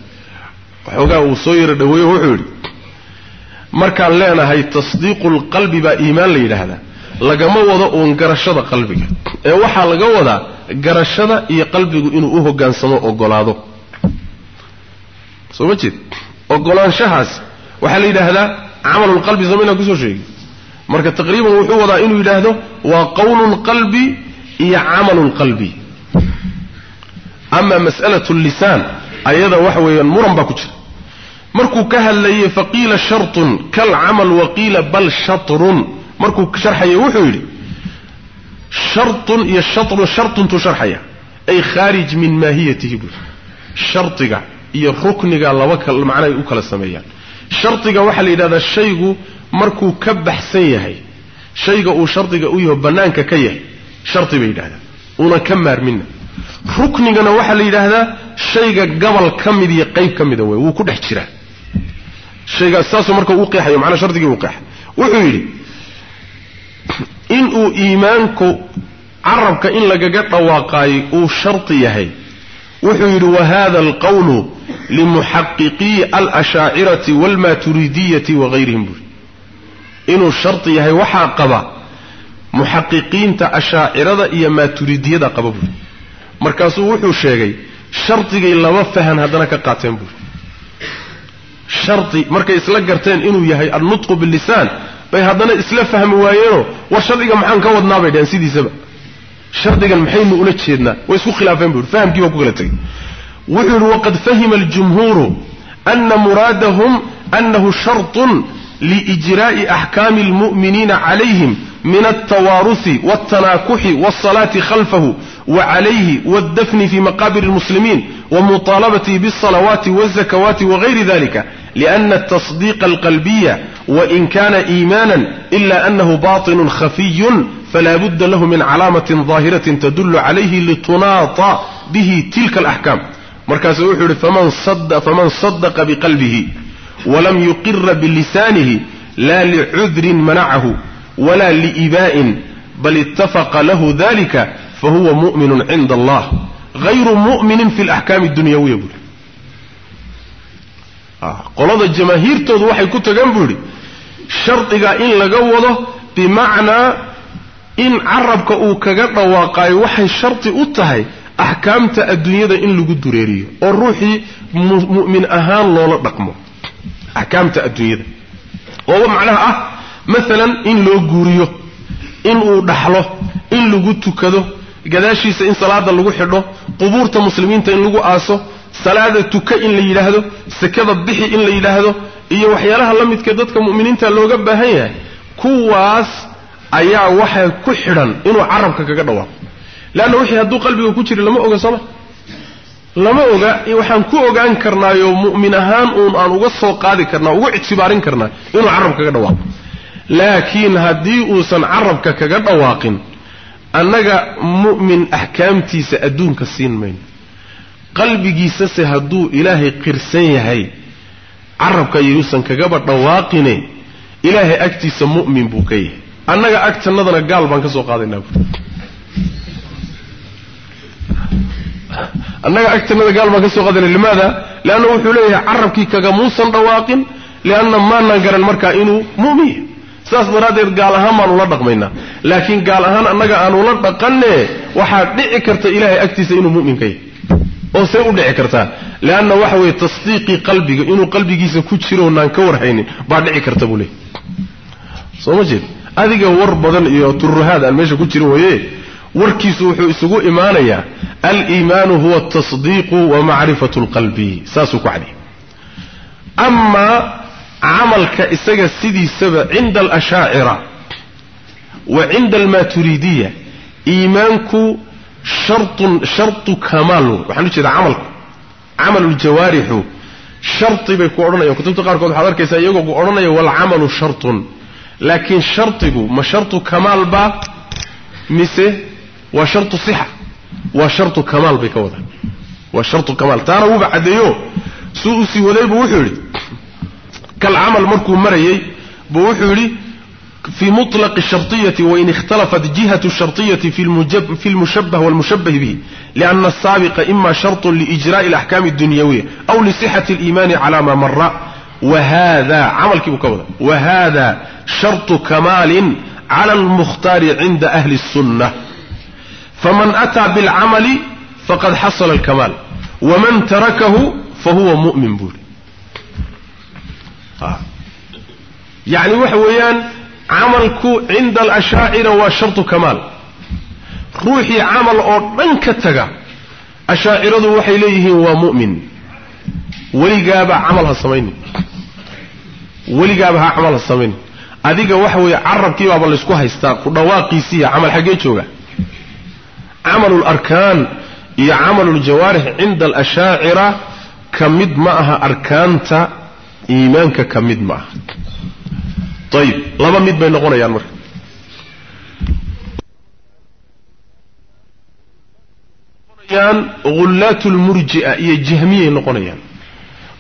Speaker 1: waxoogaa uu soo yaro dhaweeyo wuxuu yidhi markaan leenahay tasdiiqu lqalbi baa iimaan la yidhaahdaa. Lagama wado uun garashada qalbiga. Ee waxaa laga wadaa garashada iyo qalbigu inuu u hogaansamo ogolaado. Soo ma jeed? Ogolaanshahaas waxaa la yidhaahdaa camalulqalbi soo maynaan ku soo sheegi marka taqriiban wuxuu wadaa inuu yidhaahdo waa qowlu lqalbi iyo camalu lqalbi ama mas'alatu llisaan ayada waxa weeyaan muran baa ku jira. Markuu ka hadlayey faqiila shartun kalcamal waqiila bal shatrun. Markuu sharxayay wuxuu yidhi shartun iyo shatrun shartuntuu sharxaya. Ay khaarij min maahiyatihi buuri shardiga iyo rukniga laba macnay u kala sameeyaan. Shardiga waxaa la yidhahdaa shaygu markuu ka baxsan yahay shayga uu shardiga u yaho bannaanka ka yahay shardi bay yidhahdaan uunan ka maarminna ruknigana waxaa la yidhaahdaa shayga gabal ka mid iyo qayb ka mida wey wuu ku dhex jiraa shaygaas saasuu marka uu qeexayo macnaa shardigii uu qeexay. Wuxuu yidhi inuu iimaanku carabka in lagaga dhawaaqaayo uu shardi yahay. Wuxuu yidhi wahada alqawlu limuxaqiqii alashaacirati waalmaturidiyati wagayrihim buuri inuu shardi yahay waxaa qaba muxaqiqiinta ashaacirada iyo maaturidiyada qaba. Buuri markaasuu wuxuu sheegay shardigay laba fahan haddana ka qaateen buuri shardi markay isla garteen inuu yahay annutqu bilisaan bay haddana isla fahmi waayeenoo war shardiga maxaan ka wadnaa bay dhaheen sidiisaba shardigan maxaynu ula jeednaa way isku khilaafeen bu yidhi fahamkii baa ku kala tegey wuxuu yidhi waqad fahima aljumhuuru ana muraadahum annahu sharطun liijraa'i axkaami almu'miniina calayhim من التوارث والتناكح والصلاة خلفه وعليه والدفن في مقابر المسلمين ومطالبته بالصلوات والزكوات وغير ذلك لأن التصديق القلبي وإن كان إيمانا إلا أنه باطن خفي فلا بد له من علامة ظاهرة تدل عليه لتناط به تلك الأحكام. مركز أحر فمن صدق, فمن صدق بقلبه ولم يقر بلسانه لا لعذر منعه. Liibaa'in bal itafaqa lahu dalika fahuwa mu'minu cinda allah hayru mu'minin fi laxkaami اdunyawiya buuhi qolada jamaahiirtoodu waxay ku tagaan buu yidhi shardiga in laga wado bimacnaa in carabka uu kaga dhawaaqaayo waxay shardi u tahay axkaamta adduunyada in lagu dureeriyo oo ruuxii mu'min ahaan loola dhaqmo axkaamta adduunyada oo macnaha ah maalan in loo guuriyo in uu dhaxlo in lagu tukado gadaashiisa in salaada lagu xidho qubuurta muslimiinta in lagu aaso salaada tuka in la yidhaahdo sekada bixi in la yidhaahdo iyo waxyaalaha la midka dadka mu'miniinta looga baahan yahay kuwaas ayaa waxaa ku xidhan inuu carabka kaga dhawaaqo. Leanna wixii hadduu qalbiga ku jira lama oga sooma lama oga waxaan ku ogaan karnaayo mu'min ahaan uun aan uga soo qaadi karnaa uga ictibaarin karnaa inuu carabka kaga dhawaaqo laakiin haddii uusan carabka kaga dhawaaqin annaga mu'min axkaamtiisa adduunka siin mayno. Qalbigiisase hadduu ilaahay qirsan yahay carabka yuusan kagaba dhawaaqine ilaahay agtiisa mu'min buu ka yahay. Annaga agtannadana gaal baan ka soo qaadaynaa annaga agtannada gaal baan ka soo qaadayna. Limaada? Leanna wuxuu leeyahay carabkii kagamuusan dhawaaqin lianna maanaan garan markaa inuu mu'min yahay sidaas daraaddeed gaal ahaan baanu la dhaqmaynaa. Laakiin gaal ahaan annaga aanu la dhaqanne waxaa dhici karta ilaahay agtiisa inuu mu'min ka yahay oo say u dhici kartaa. Leanna waxa weeye tasdiiqii qalbiga inuu qalbigiisa ku jiro naan ka warhaynin baa dhici karta buu leeyay soo ma jeed? Adiga war badan iyo turuhaad aan meesha ku jirin waye warkiisu wuxuu isugu imaanayaa aliimaanu huwa atasdiiqu wa macrifatu lqalbi saasuu ku cadiyay عمل إساق سيدي سبا عند الأشاعرة وعند الماتريدية. إيمانك شرط شرط كمال وحنا كده عمل عمل الجوارح. شرط بيكو أرنا يو كتبت قارك وحضر كيسا يوكو والعمل شرط. لكن شرطه ما شرط كمال با مسه وشرط صحة. وشرط كمال بيكو وشرط كمال. تارو بعد يو. سوء سي سيولي بوحوري. Marayey buu wuxuu yidhi في مطلق الشرطية وإن اختلفت جهة الشرطية في, المجب في المشبه والمشبه به لأن السابق إما شرط لإجراء الأحكام الدنيوية أو لصحة الإيمان على ما مر وهذا عمل كيف كوضا وهذا شرط كمال على المختار عند أهل السنة. فمن أتى بالعمل فقد حصل الكمال ومن تركه فهو مؤمن بولي Ah. yacni waxa weeyaan camalku cinda alashaacira waa shartu kamaal. Ruuxii camal oo dhan ka taga ashaaciradu waxay leeyihiin waa mu'min. Weligaaba camal ha samaynin. Weligaaba ha camal ha samaynin. Adiga waxa weeye carabkiibaaba laysku haystaa ku dhawaaqiisiiya camal xaggee jooga. Camalu larkaan iyo camalu ljawaarix cinda alashaacira ka mid ma aha arkaanta iimaanka ka mid ma ayib laba mid bay noqonayaan marka. Hullaat lmurjia iyo jahmiyay noqonayaan.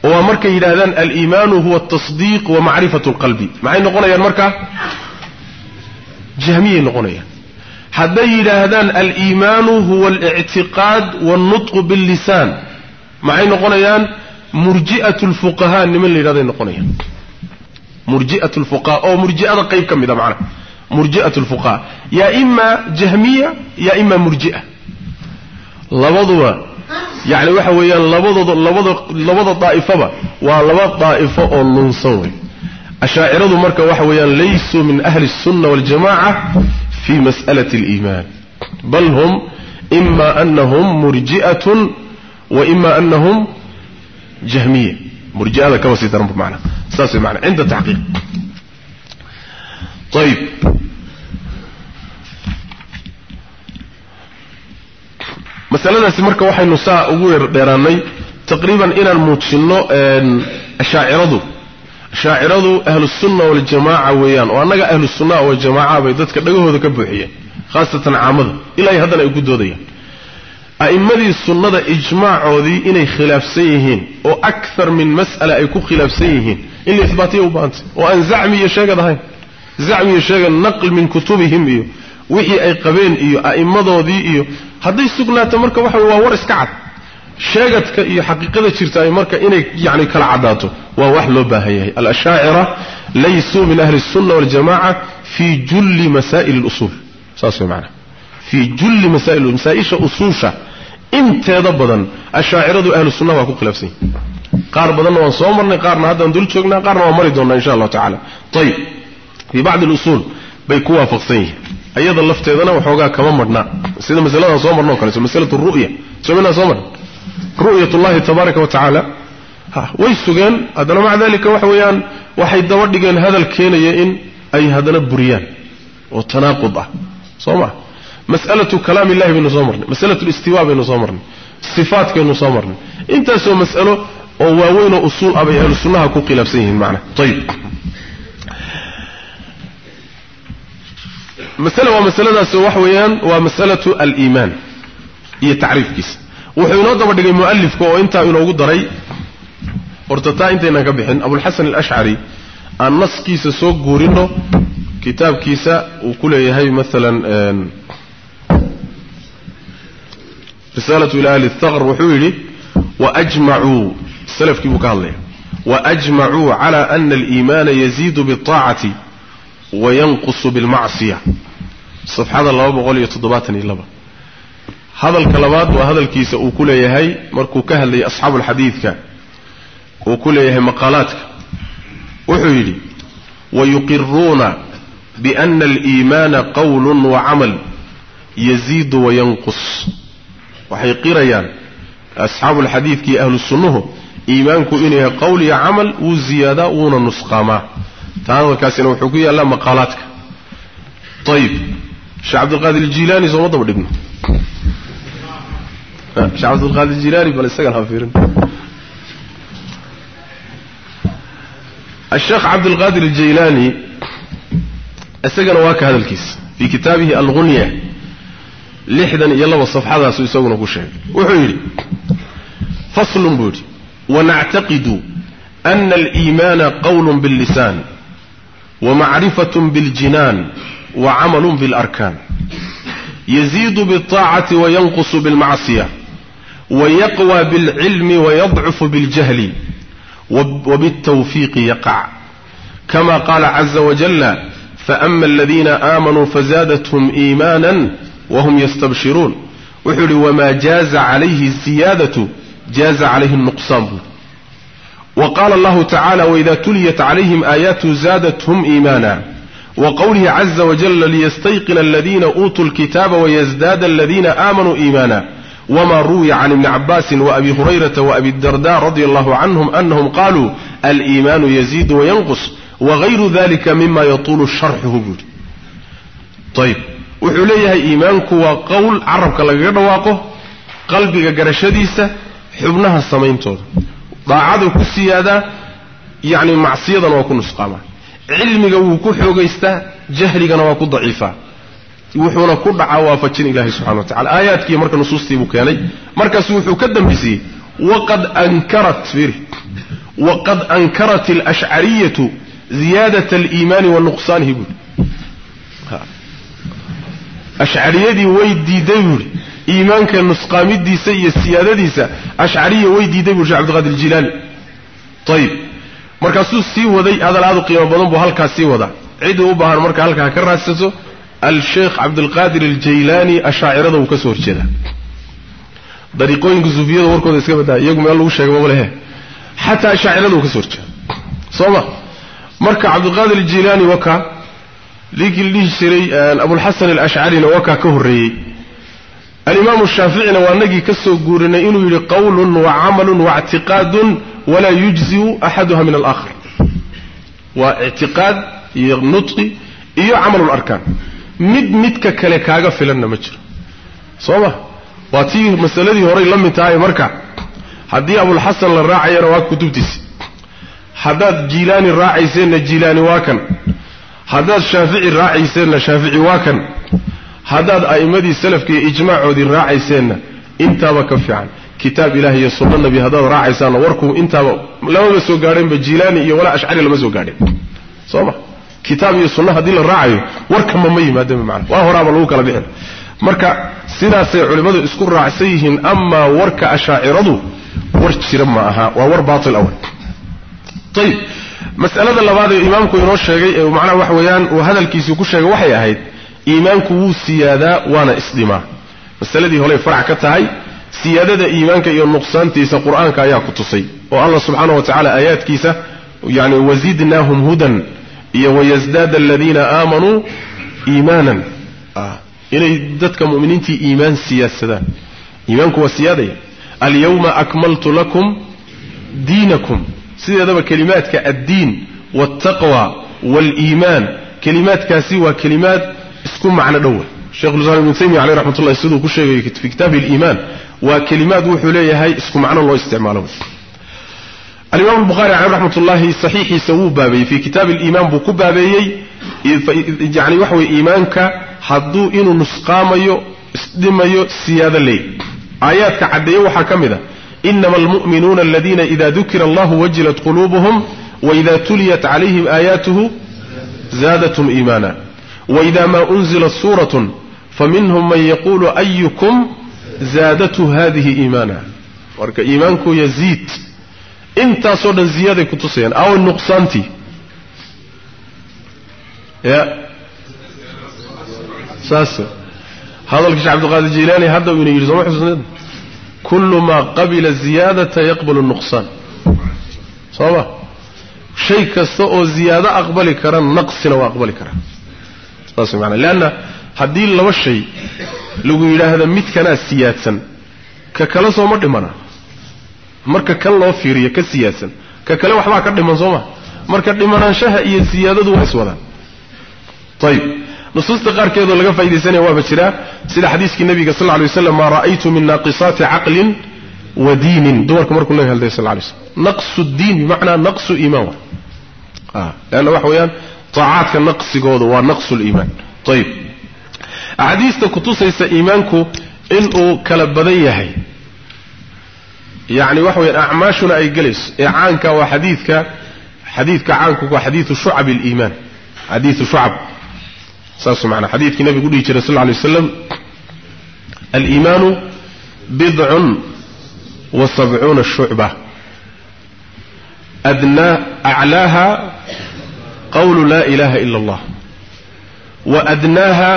Speaker 1: Oo waa markay yidhaahdaan aliimaanu huwa atasdiiq wa macrifat lqalbi maxay noqonayaan marka? Jahmiyay noqonayaan. Hadday yidhaahdaan aliimaanu huwa alictiqaad waalnutqu billisaan. Maxay noqonayaan مرجئة الفقهاء نمل اللي رضي نقنيه مرجئة الفقهاء أو مرجئة قيب كم إذا معنا. مرجئة الفقهاء. يا إما جهمية يا إما مرجئة. لبضوا يعني وحويا لبضوا لبضوا لبضوا طائفة ولبضوا طائفة النصوي أشاعر ذو مركة وحويا ليسوا من أهل السنة والجماعة في مسألة الإيمان. بل هم إما أنهم مرجئة وإما أنهم jahmiya murji'ada kaba sii daranba macna saas way macna cinda taxqiiq ayib masaladaasi marka waxaynu saa ugu weer dheeraanay taqriiban inaan muujinno ashaaciradu ashaaciradu ahlusunna waljamaaca weeyaan oo annaga ahlusunna waljamaaca bay dadka dhagahooda ka buuxiyeen khaasatan caamada ilaa haddana ay ku doodayaan أئمدي السنة إجماعوذي إني خلاف سيهين وأكثر من مسألة أيكو خلاف سيهين إني إثباتي أبانت وأن زعمي يشاق دهين. زعمي يشاق النقل من كتبهم إيو وهي أي قبين إيو أئمدوذي إيو. هذي السكنة تمرك وحوة وورس كعب. شاقتك إيو حقيقة تيرتا إمرك إني يعني كالعداته ووحلو باهيه الأشاعرة ليسوا من أهل السنة والجماعة في جل مسائل الأصول. ساسوي معنا في جل مسائل المسائل أصوشة inteeda badan ashaaciradu ahlu sunna waa ku khilaafsan yihiin qaar badanna waan soo marnay qaarna haddaan dul joognaa qaarna waan mari doonnaa insha allahu tacala ayib fii bacdi اlusuul bay ku waafaqsan yihiin. Ayada lafteedana waxoogaa kama marhnaa sida masaladan soo marno o kale masalatu ru'ya. Soo minaa soo marn tabaaraka wa tacaala. Way sugeen haddana maca dalika waxa weeyaan waxay daba dhigeen hadal keenaya in ay haddana buriyaan. Oo tanaaqud ah. Soo ma mas'alatu kalaam illahi baynu soo marnay masalatu listiwa baynu soo marnay sifaatkaynu soo marnay intaasoo mas'alo oo waaweyn oo usuul ah bay ahlu sunnaha ku khilaafsan yihiin macna ayib masale waa masaladaas waxa weeyaan waa masalatu aliimaan iyo tacriifkiisa wuxuu inoo daba dhigay mu'alifka oo intaa inoogu daray horta taa intaynaan ka bixin abulxasan alashcari aan naskiisa soo guurino kitaabkiisa uu ku leeyahay maalan risaalatu ila ahli thaqr wuxuu yidhi waajmacuu salafkii buu ka hadlaya waajmacuu cala ana aliimaana yaziidu biاطaacati wayanqusu bilmacsiya. Safxada laba boqol iyo toddobaatan iyo laba. Hadalka labaad waa hadalkiisa uu ku leeyahay markuu ka hadlayay asxaabu alxadiidka uu ku leeyahay maqaalaadka. Wuxuu yidhi wayuqiruuna biana aliimaana qowlun wa camal yaziidu wayanqus waxay qirayaan asxaabu alxadiidka iyo ahlu sunnuhu iimaanku inuu yahay qowl iyo camal wuu ziyaadaa wuuna nusqaamaa taa hadalkaasina wuxuu ku yaallaa maqaalaadka ayib sheekh cabdilqaadir jilaani sooma daba dhigno sheekh cabdilqaadir jilaani bal isagan ha fiirin الشيخ عبد القادر الجيلاني isagana waa ka hadalkiisa في kitaabihi الغuنية لحدن يلاو صفحات هذا سيساونا كشان وحيري. فصل بوتي ونعتقد أن الإيمان قول باللسان ومعرفة بالجنان وعمل بالأركان. يزيد بالطاعة وينقص بالمعصية ويقوى بالعلم ويضعف بالجهل وبالتوفيق يقع. كما قال عز وجل فأما الذين آمنوا فزادتهم إيمانا وهم يستبشرون. وحل وما جاز عليه الزيادة جاز عليه النقصان. وقال الله تعالى وإذا تليت عليهم آيات زادتهم إيمانا. وقوله عز وجل ليستيقن الذين أوتوا الكتاب ويزداد الذين آمنوا إيمانا. وما روي عن ابن عباس وأبي هريرة وأبي الدرداء رضي الله عنهم أنهم قالوا الإيمان يزيد وينقص وغير ذلك مما يطول شرحه. بود طيب. wuxuu leeyahay iimaanku waa qowl carabka lagaga dhawaaqo qalbiga garashadiisa xubnaha samayntooda daacaduu ku siyaadaa yacni macsiyadana waa ku nusqaamaa cilmiga wuu ku xoogaystaa jahligana waa ku daciifaa. Wuxuuna ku dhacaa waafajin ilaahay subxana wa tacala aayaadkiiyo marka nusuustii buu keenay. Markaasu wuxuu ka dambaysiyey waqad ankarat fiiri waqad ankarat alashcariyatu ziyaadata aliimaani wa nuqsaanihi buuli أشعريدي ويدي دور إيمان النسقام دي سي السيادة دي سي أشعري ويدي دور عبد الغد الجلال. طيب. مركز سي وذي هذا العدو قيام بضم بهالك سي وذا عيدو وبهار مركز هالكا هكرر هستسو الشيخ عبد القادر الجيلاني أشاعر ذو كسور جدا. دريقوين قزوفية ذو وركو ديسكبه دا. يقوم يالو شاك بوله حتى أشاعر ذو كسور جدا. صوبة. مركز عبد القادر الجيلاني وكا. Linkii la dhihi jiray abulxasan alashcarina wakaa ka horreeyey. Alimaamu shaaficina waa nagii ka soo guurinay inuu yidhi qawlun wa camalun wa walaa yujziu axaduha min alaakhar waa ictiqaad iyo nutqi iyo camalu larkaan mid midka kale kaaga filanna ma jiro. Soo ma? Waa tii masaladii horay la mid tahay marka. Haddii abulxasan la raacayana waa kutubtiisi. Haddaad jiilaani raacayseenna jiilaani waa kan haddaad shaafici raacayseenna shaafici waa kan haddaad a'immadii salafka iyo ijmaacoodii raacayseenna intaaba ka fiican kitaab ilaah iyo sunno nabi haddaad raacaysaanna warku intaaba lamaba soo gaadheenba jiilaani iyo walaa ashcari lama soo gaadheen soo ma kitaab iyo sunna haddii la raacayo warkama ma yimaadaba macana waa horaaba lagu kala dhixin marka sidaasay culimmadu isku raacsan yihiin amaa warka ashaaciradu war jira ma aha waa war baatil awal ayib مسألة اللباد إيمانك ينوش شيء ومعنا وحويان وهذا الكيس يكون شيء وحي هيد إيمانك هو سيادة وأنا إسلمة مسألة دي هلا فرع كتاعي سيادة إيمانك هي النقصان تيس القرآن كايا كتصي والله سبحانه وتعالى آيات كيسة يعني وزيدناهم هدى ويزداد الذين آمنوا إيمانا إلى يددك مؤمنين تي إيمان سياسة إيمانك هو سيادة اليوم أكملت لكم دينكم سيدابا كلماتك الدين والتقوى والإيمان. كلمات كاسي وكلمات اسكم معنا دول الشيخ الزهر المنسيمي عليه رحمة الله يسيده كل شيء في كتاب الإيمان. وكلمات وحوليه هاي اسكم معنا الله يستعماله الإمام البخاري عليه رحمة الله صحيح سووه بابي. في كتاب الإيمان بكو بابي يعني وحو إيمانك حدو إنو نسقاميو يو سيادة لي. آياتك عدية وحكم ده. Inama almu'minuuna aladiina ida dukira allahu wajilat quluubuhum waida tuliyat calayhim aayaatuhu zaadatum iimaana waida ma unzilat suuratun faminhum man yaquulu ayukum zaadatu hadihi iimaana marka iimaanku yaziid intaasoo dhan ziyaaday ku tusayaan aw nuqsaantii ya saas hadalka sheekh cabdiqaadir jilaani hadda uu ina yidhi sooma xusneed kullu maa qabila ziyaadata yaqbalu nuqsaan soo ma shay kasta oo ziyaado aqbali kara naqsina waa aqbali karaa saas way maanaa leanna haddii laba shay lagu yidhaahdo midkanaa siyaadsan ka kale sooma dhimana. Marka kan loo fiiriyo ka siyaadsan. Ka kale waxbaa ka dhiman soo ma. Marka dhimanaanshaha iyo siyaadadu waa iswadaan ayib نصوص تقار كيدو لغا فايدي سنة وابتشرا سيدا حديث كي النبي صلى الله عليه وسلم ما رأيت من ناقصات عقل ودين دور كمر كله هل دي صلى الله عليه وسلم نقص الدين بمعنى نقص إيمان آه. لأنه وحويان طاعات كالنقص قوضه ونقص الإيمان طيب حديث تكتوس يسا إيمانك إنه كالبضيه يعني وحويان أعماشنا أي قليس إعانك وحديثك حديثك عنك وحديث شعب الإيمان حديث شعب saas maanaa xadiidkii nabigu udhihi jiray sal lla alay waslam aliimaanu bidcun wa sabcuuna shucba adnaa aclaaha qawlu laa ilaha ila allah wa adnaaha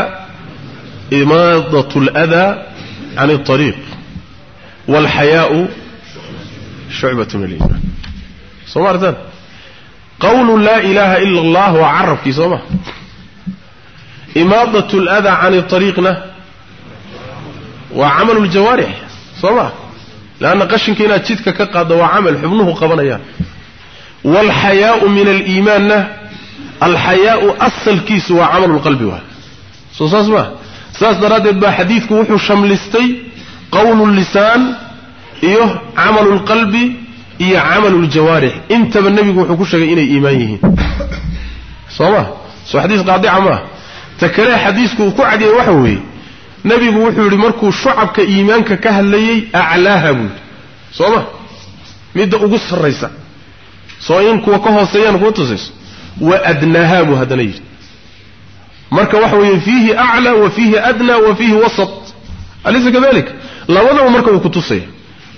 Speaker 1: imaadat اlأdaa can الطariiq wاlxayaau shucbat min aliimaan soo ma artaan qawlu laa ilaha ila allah waa carabkii soo ma imaadat aladaa can ariiqna waa camal ljawaarix soo ma leanna qashinka inaad jidka ka qaaddo waa camal xubnuhu qabanayaan waalxayaau min aliimaanna alxayaau asalkiisu waa camalu lqalbi waa. Soo saas maa saas daraaddeed baa xadiidku wuxuu shamlistay qowlu lisaan iyo camalu lqalbi iyo camalu ljawaarix intaba nebigu wuxuu ku sheegay inay iimaan yihiin. Soo ma soo xadiis qaadica maaha ta kale xadiisku uu ku cadiyay waxa weeye nebigu wuxuu yidhi markuu shucabka iimaanka ka hadlayey aclaaha buu yidhi. Soo ma midda ugu sarraysa. Soo in kuwa ka hooseeyaan kuma tusayso. Wa adnaaha buu haddana yidhi. Marka waxa weeye fiihi aclaa wa fiihi adnaa wa fiihi wasat. Alaysa kadalik? Labadaba marka uu kutusaya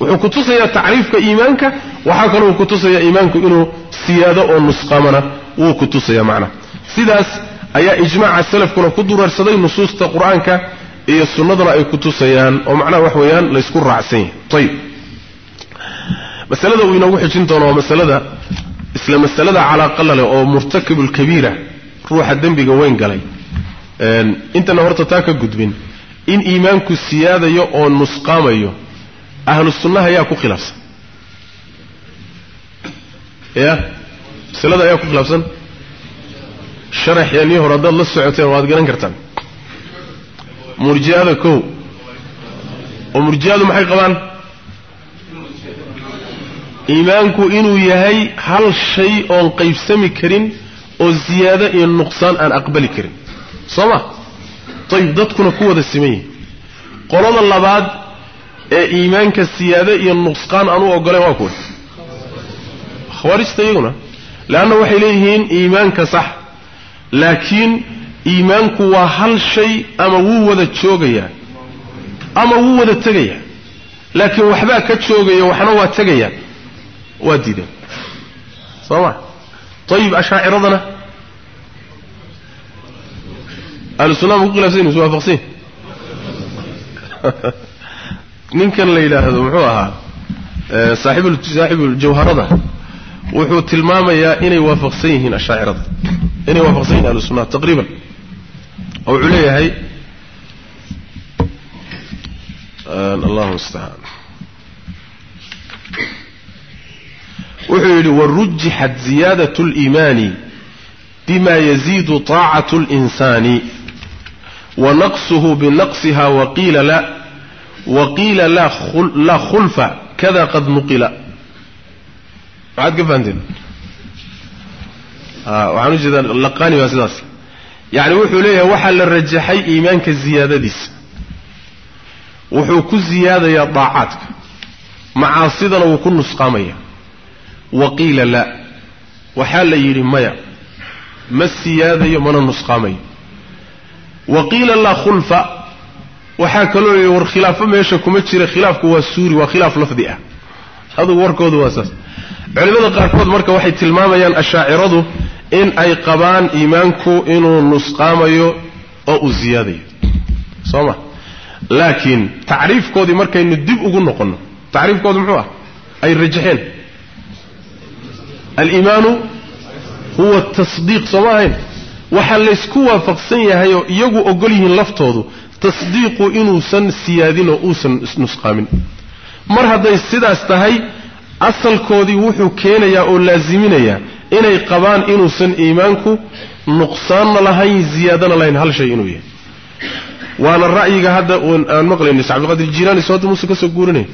Speaker 1: wuxuu kutusayaa tacriifka iimaanka waxaa kaloo uu kutusayaa iimaanku inuu siyaado oo nusqamana wuu kutusaya macnaha sidaas ayaa ijmaaca salafkuna ku durarsaday nusuusta qur'aanka iyo sunnaduna ay kutusayaan oo macnaha wax weeyaan laysku raacsan yahay. Ayib masalada uu inoogu xijin doono waa masalada isla masalada calaaqala leh oo murtakibulkabiira ruuxa dembiga weyn galay. Intana horta taa ka gudbin. In iimaanku siyaadayo oo nusqaamayo ahlu sunnaha ayaa ku khilaafsan. Ya masalada ayaa ku khilaafsan sharaxeennii hore haddaad la socoteen waad garan kartaan. Murji'ada kow. Oo murji'adu maxay qabaan? Iimaanku inuu yahay hal shay oon qaybsami karin oo ziyaado iyo nuqsaan aan aqbali karin. Soo ma? Ayib dadkuna ku wada siman yihiin qolada labaad ee iimaanka siyaado iyo nuqsaan aan u ogoleen waa kuwa. Khawaarijta iyaguna. Leanna waxay leeyihiin iimaanka sax laakiin iimaanku waa hal shay ama wuu wada joogayaa ama wuu wada tegayaa. Laakiin waxbaa ka joogaya waxna waa tegaya waa diideen. Soo ma? Ayib ashaaciradana ahlu sunnaha ma ku khilafsan mise waafaqsan *laughs* ninkan la yidhaahdo muxuu ahaa saaxib saaxibuljawharada wuxuu tilmaamayaa inay waafaqsan yihiin ashaacirada inay waafaqsan yihin ahlu sunnaha taqriiban oo wuxuu leeyahay allahu mustacaan wuxuu yidhi warujixat ziyaadaة اliimaani bima yaziidu طaacaة اlinsaani wanaqsuhu binaqsiha waqiila la waqiila laa khulfa kada qad nuqila maxaad ka fahanteen? Waxaan u jeedaa laqani baa sidaas. Yani wuxuu leeyahay waxaa la rajaxay iimaanka ziyaadadiisa. Wuxuu ku ziyaadayaa daacaadka macaasidana wuu ku nusqaamaya waqiila la. Waxaa la yidhi maya ma siyaadayo mana nusqaamayo waqiila laa khulfa. Waxaa kaloo yidhi war khilaafo meesha kuma jira khilaafku waa suuri waa khilaaf lafdi ah. Adugu warkoodu waa saas culimmada qaarkood marka waxay tilmaamayaan ashaaciradu in ay qabaan iimaanku inuu nusqaamayo oo uu ziyaadayo. Soo ma? Laakiin tacriifkoodii markaynu dib ugu noqonno tacriifkoodu muxuu ah? Ay rajaxeen aliimaanu huwa tasdiiq soo ma ahayn? Waxaa laysku waafaqsan yahay oo iyagu ogol yihiin laftoodu tasdiiqu inuusan siyaadin oo uusan nusqaamin. Mar hadday sidaas tahay asalkoodii wuxuu keenayaa oo laasiminayaa inay qabaan inuusan iimaanku nuqsaanna lahayn ziyaadana lahayn hal shay inuu yahay. Waana ra'yiga hadda aan maqlayno cabdiqaadir jilaani soo hadda muuse ka soo guurinay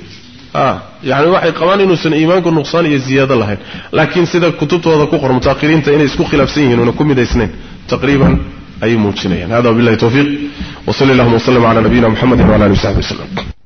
Speaker 1: yani waxay qabaan inuusan iimaanku nuqsaan iyo ziyaado lahayn. Laakiin sida kutubtooda ku qor mutaahiriinta inay isku khilaafsan yihiin una ku midaysnayn taqriiban ayay muujinayaan. Hada wabillahi tawfiiq. Wa salli allahuma wasllam ala nabiyina muxamedin wala alihi wasaxbi waslem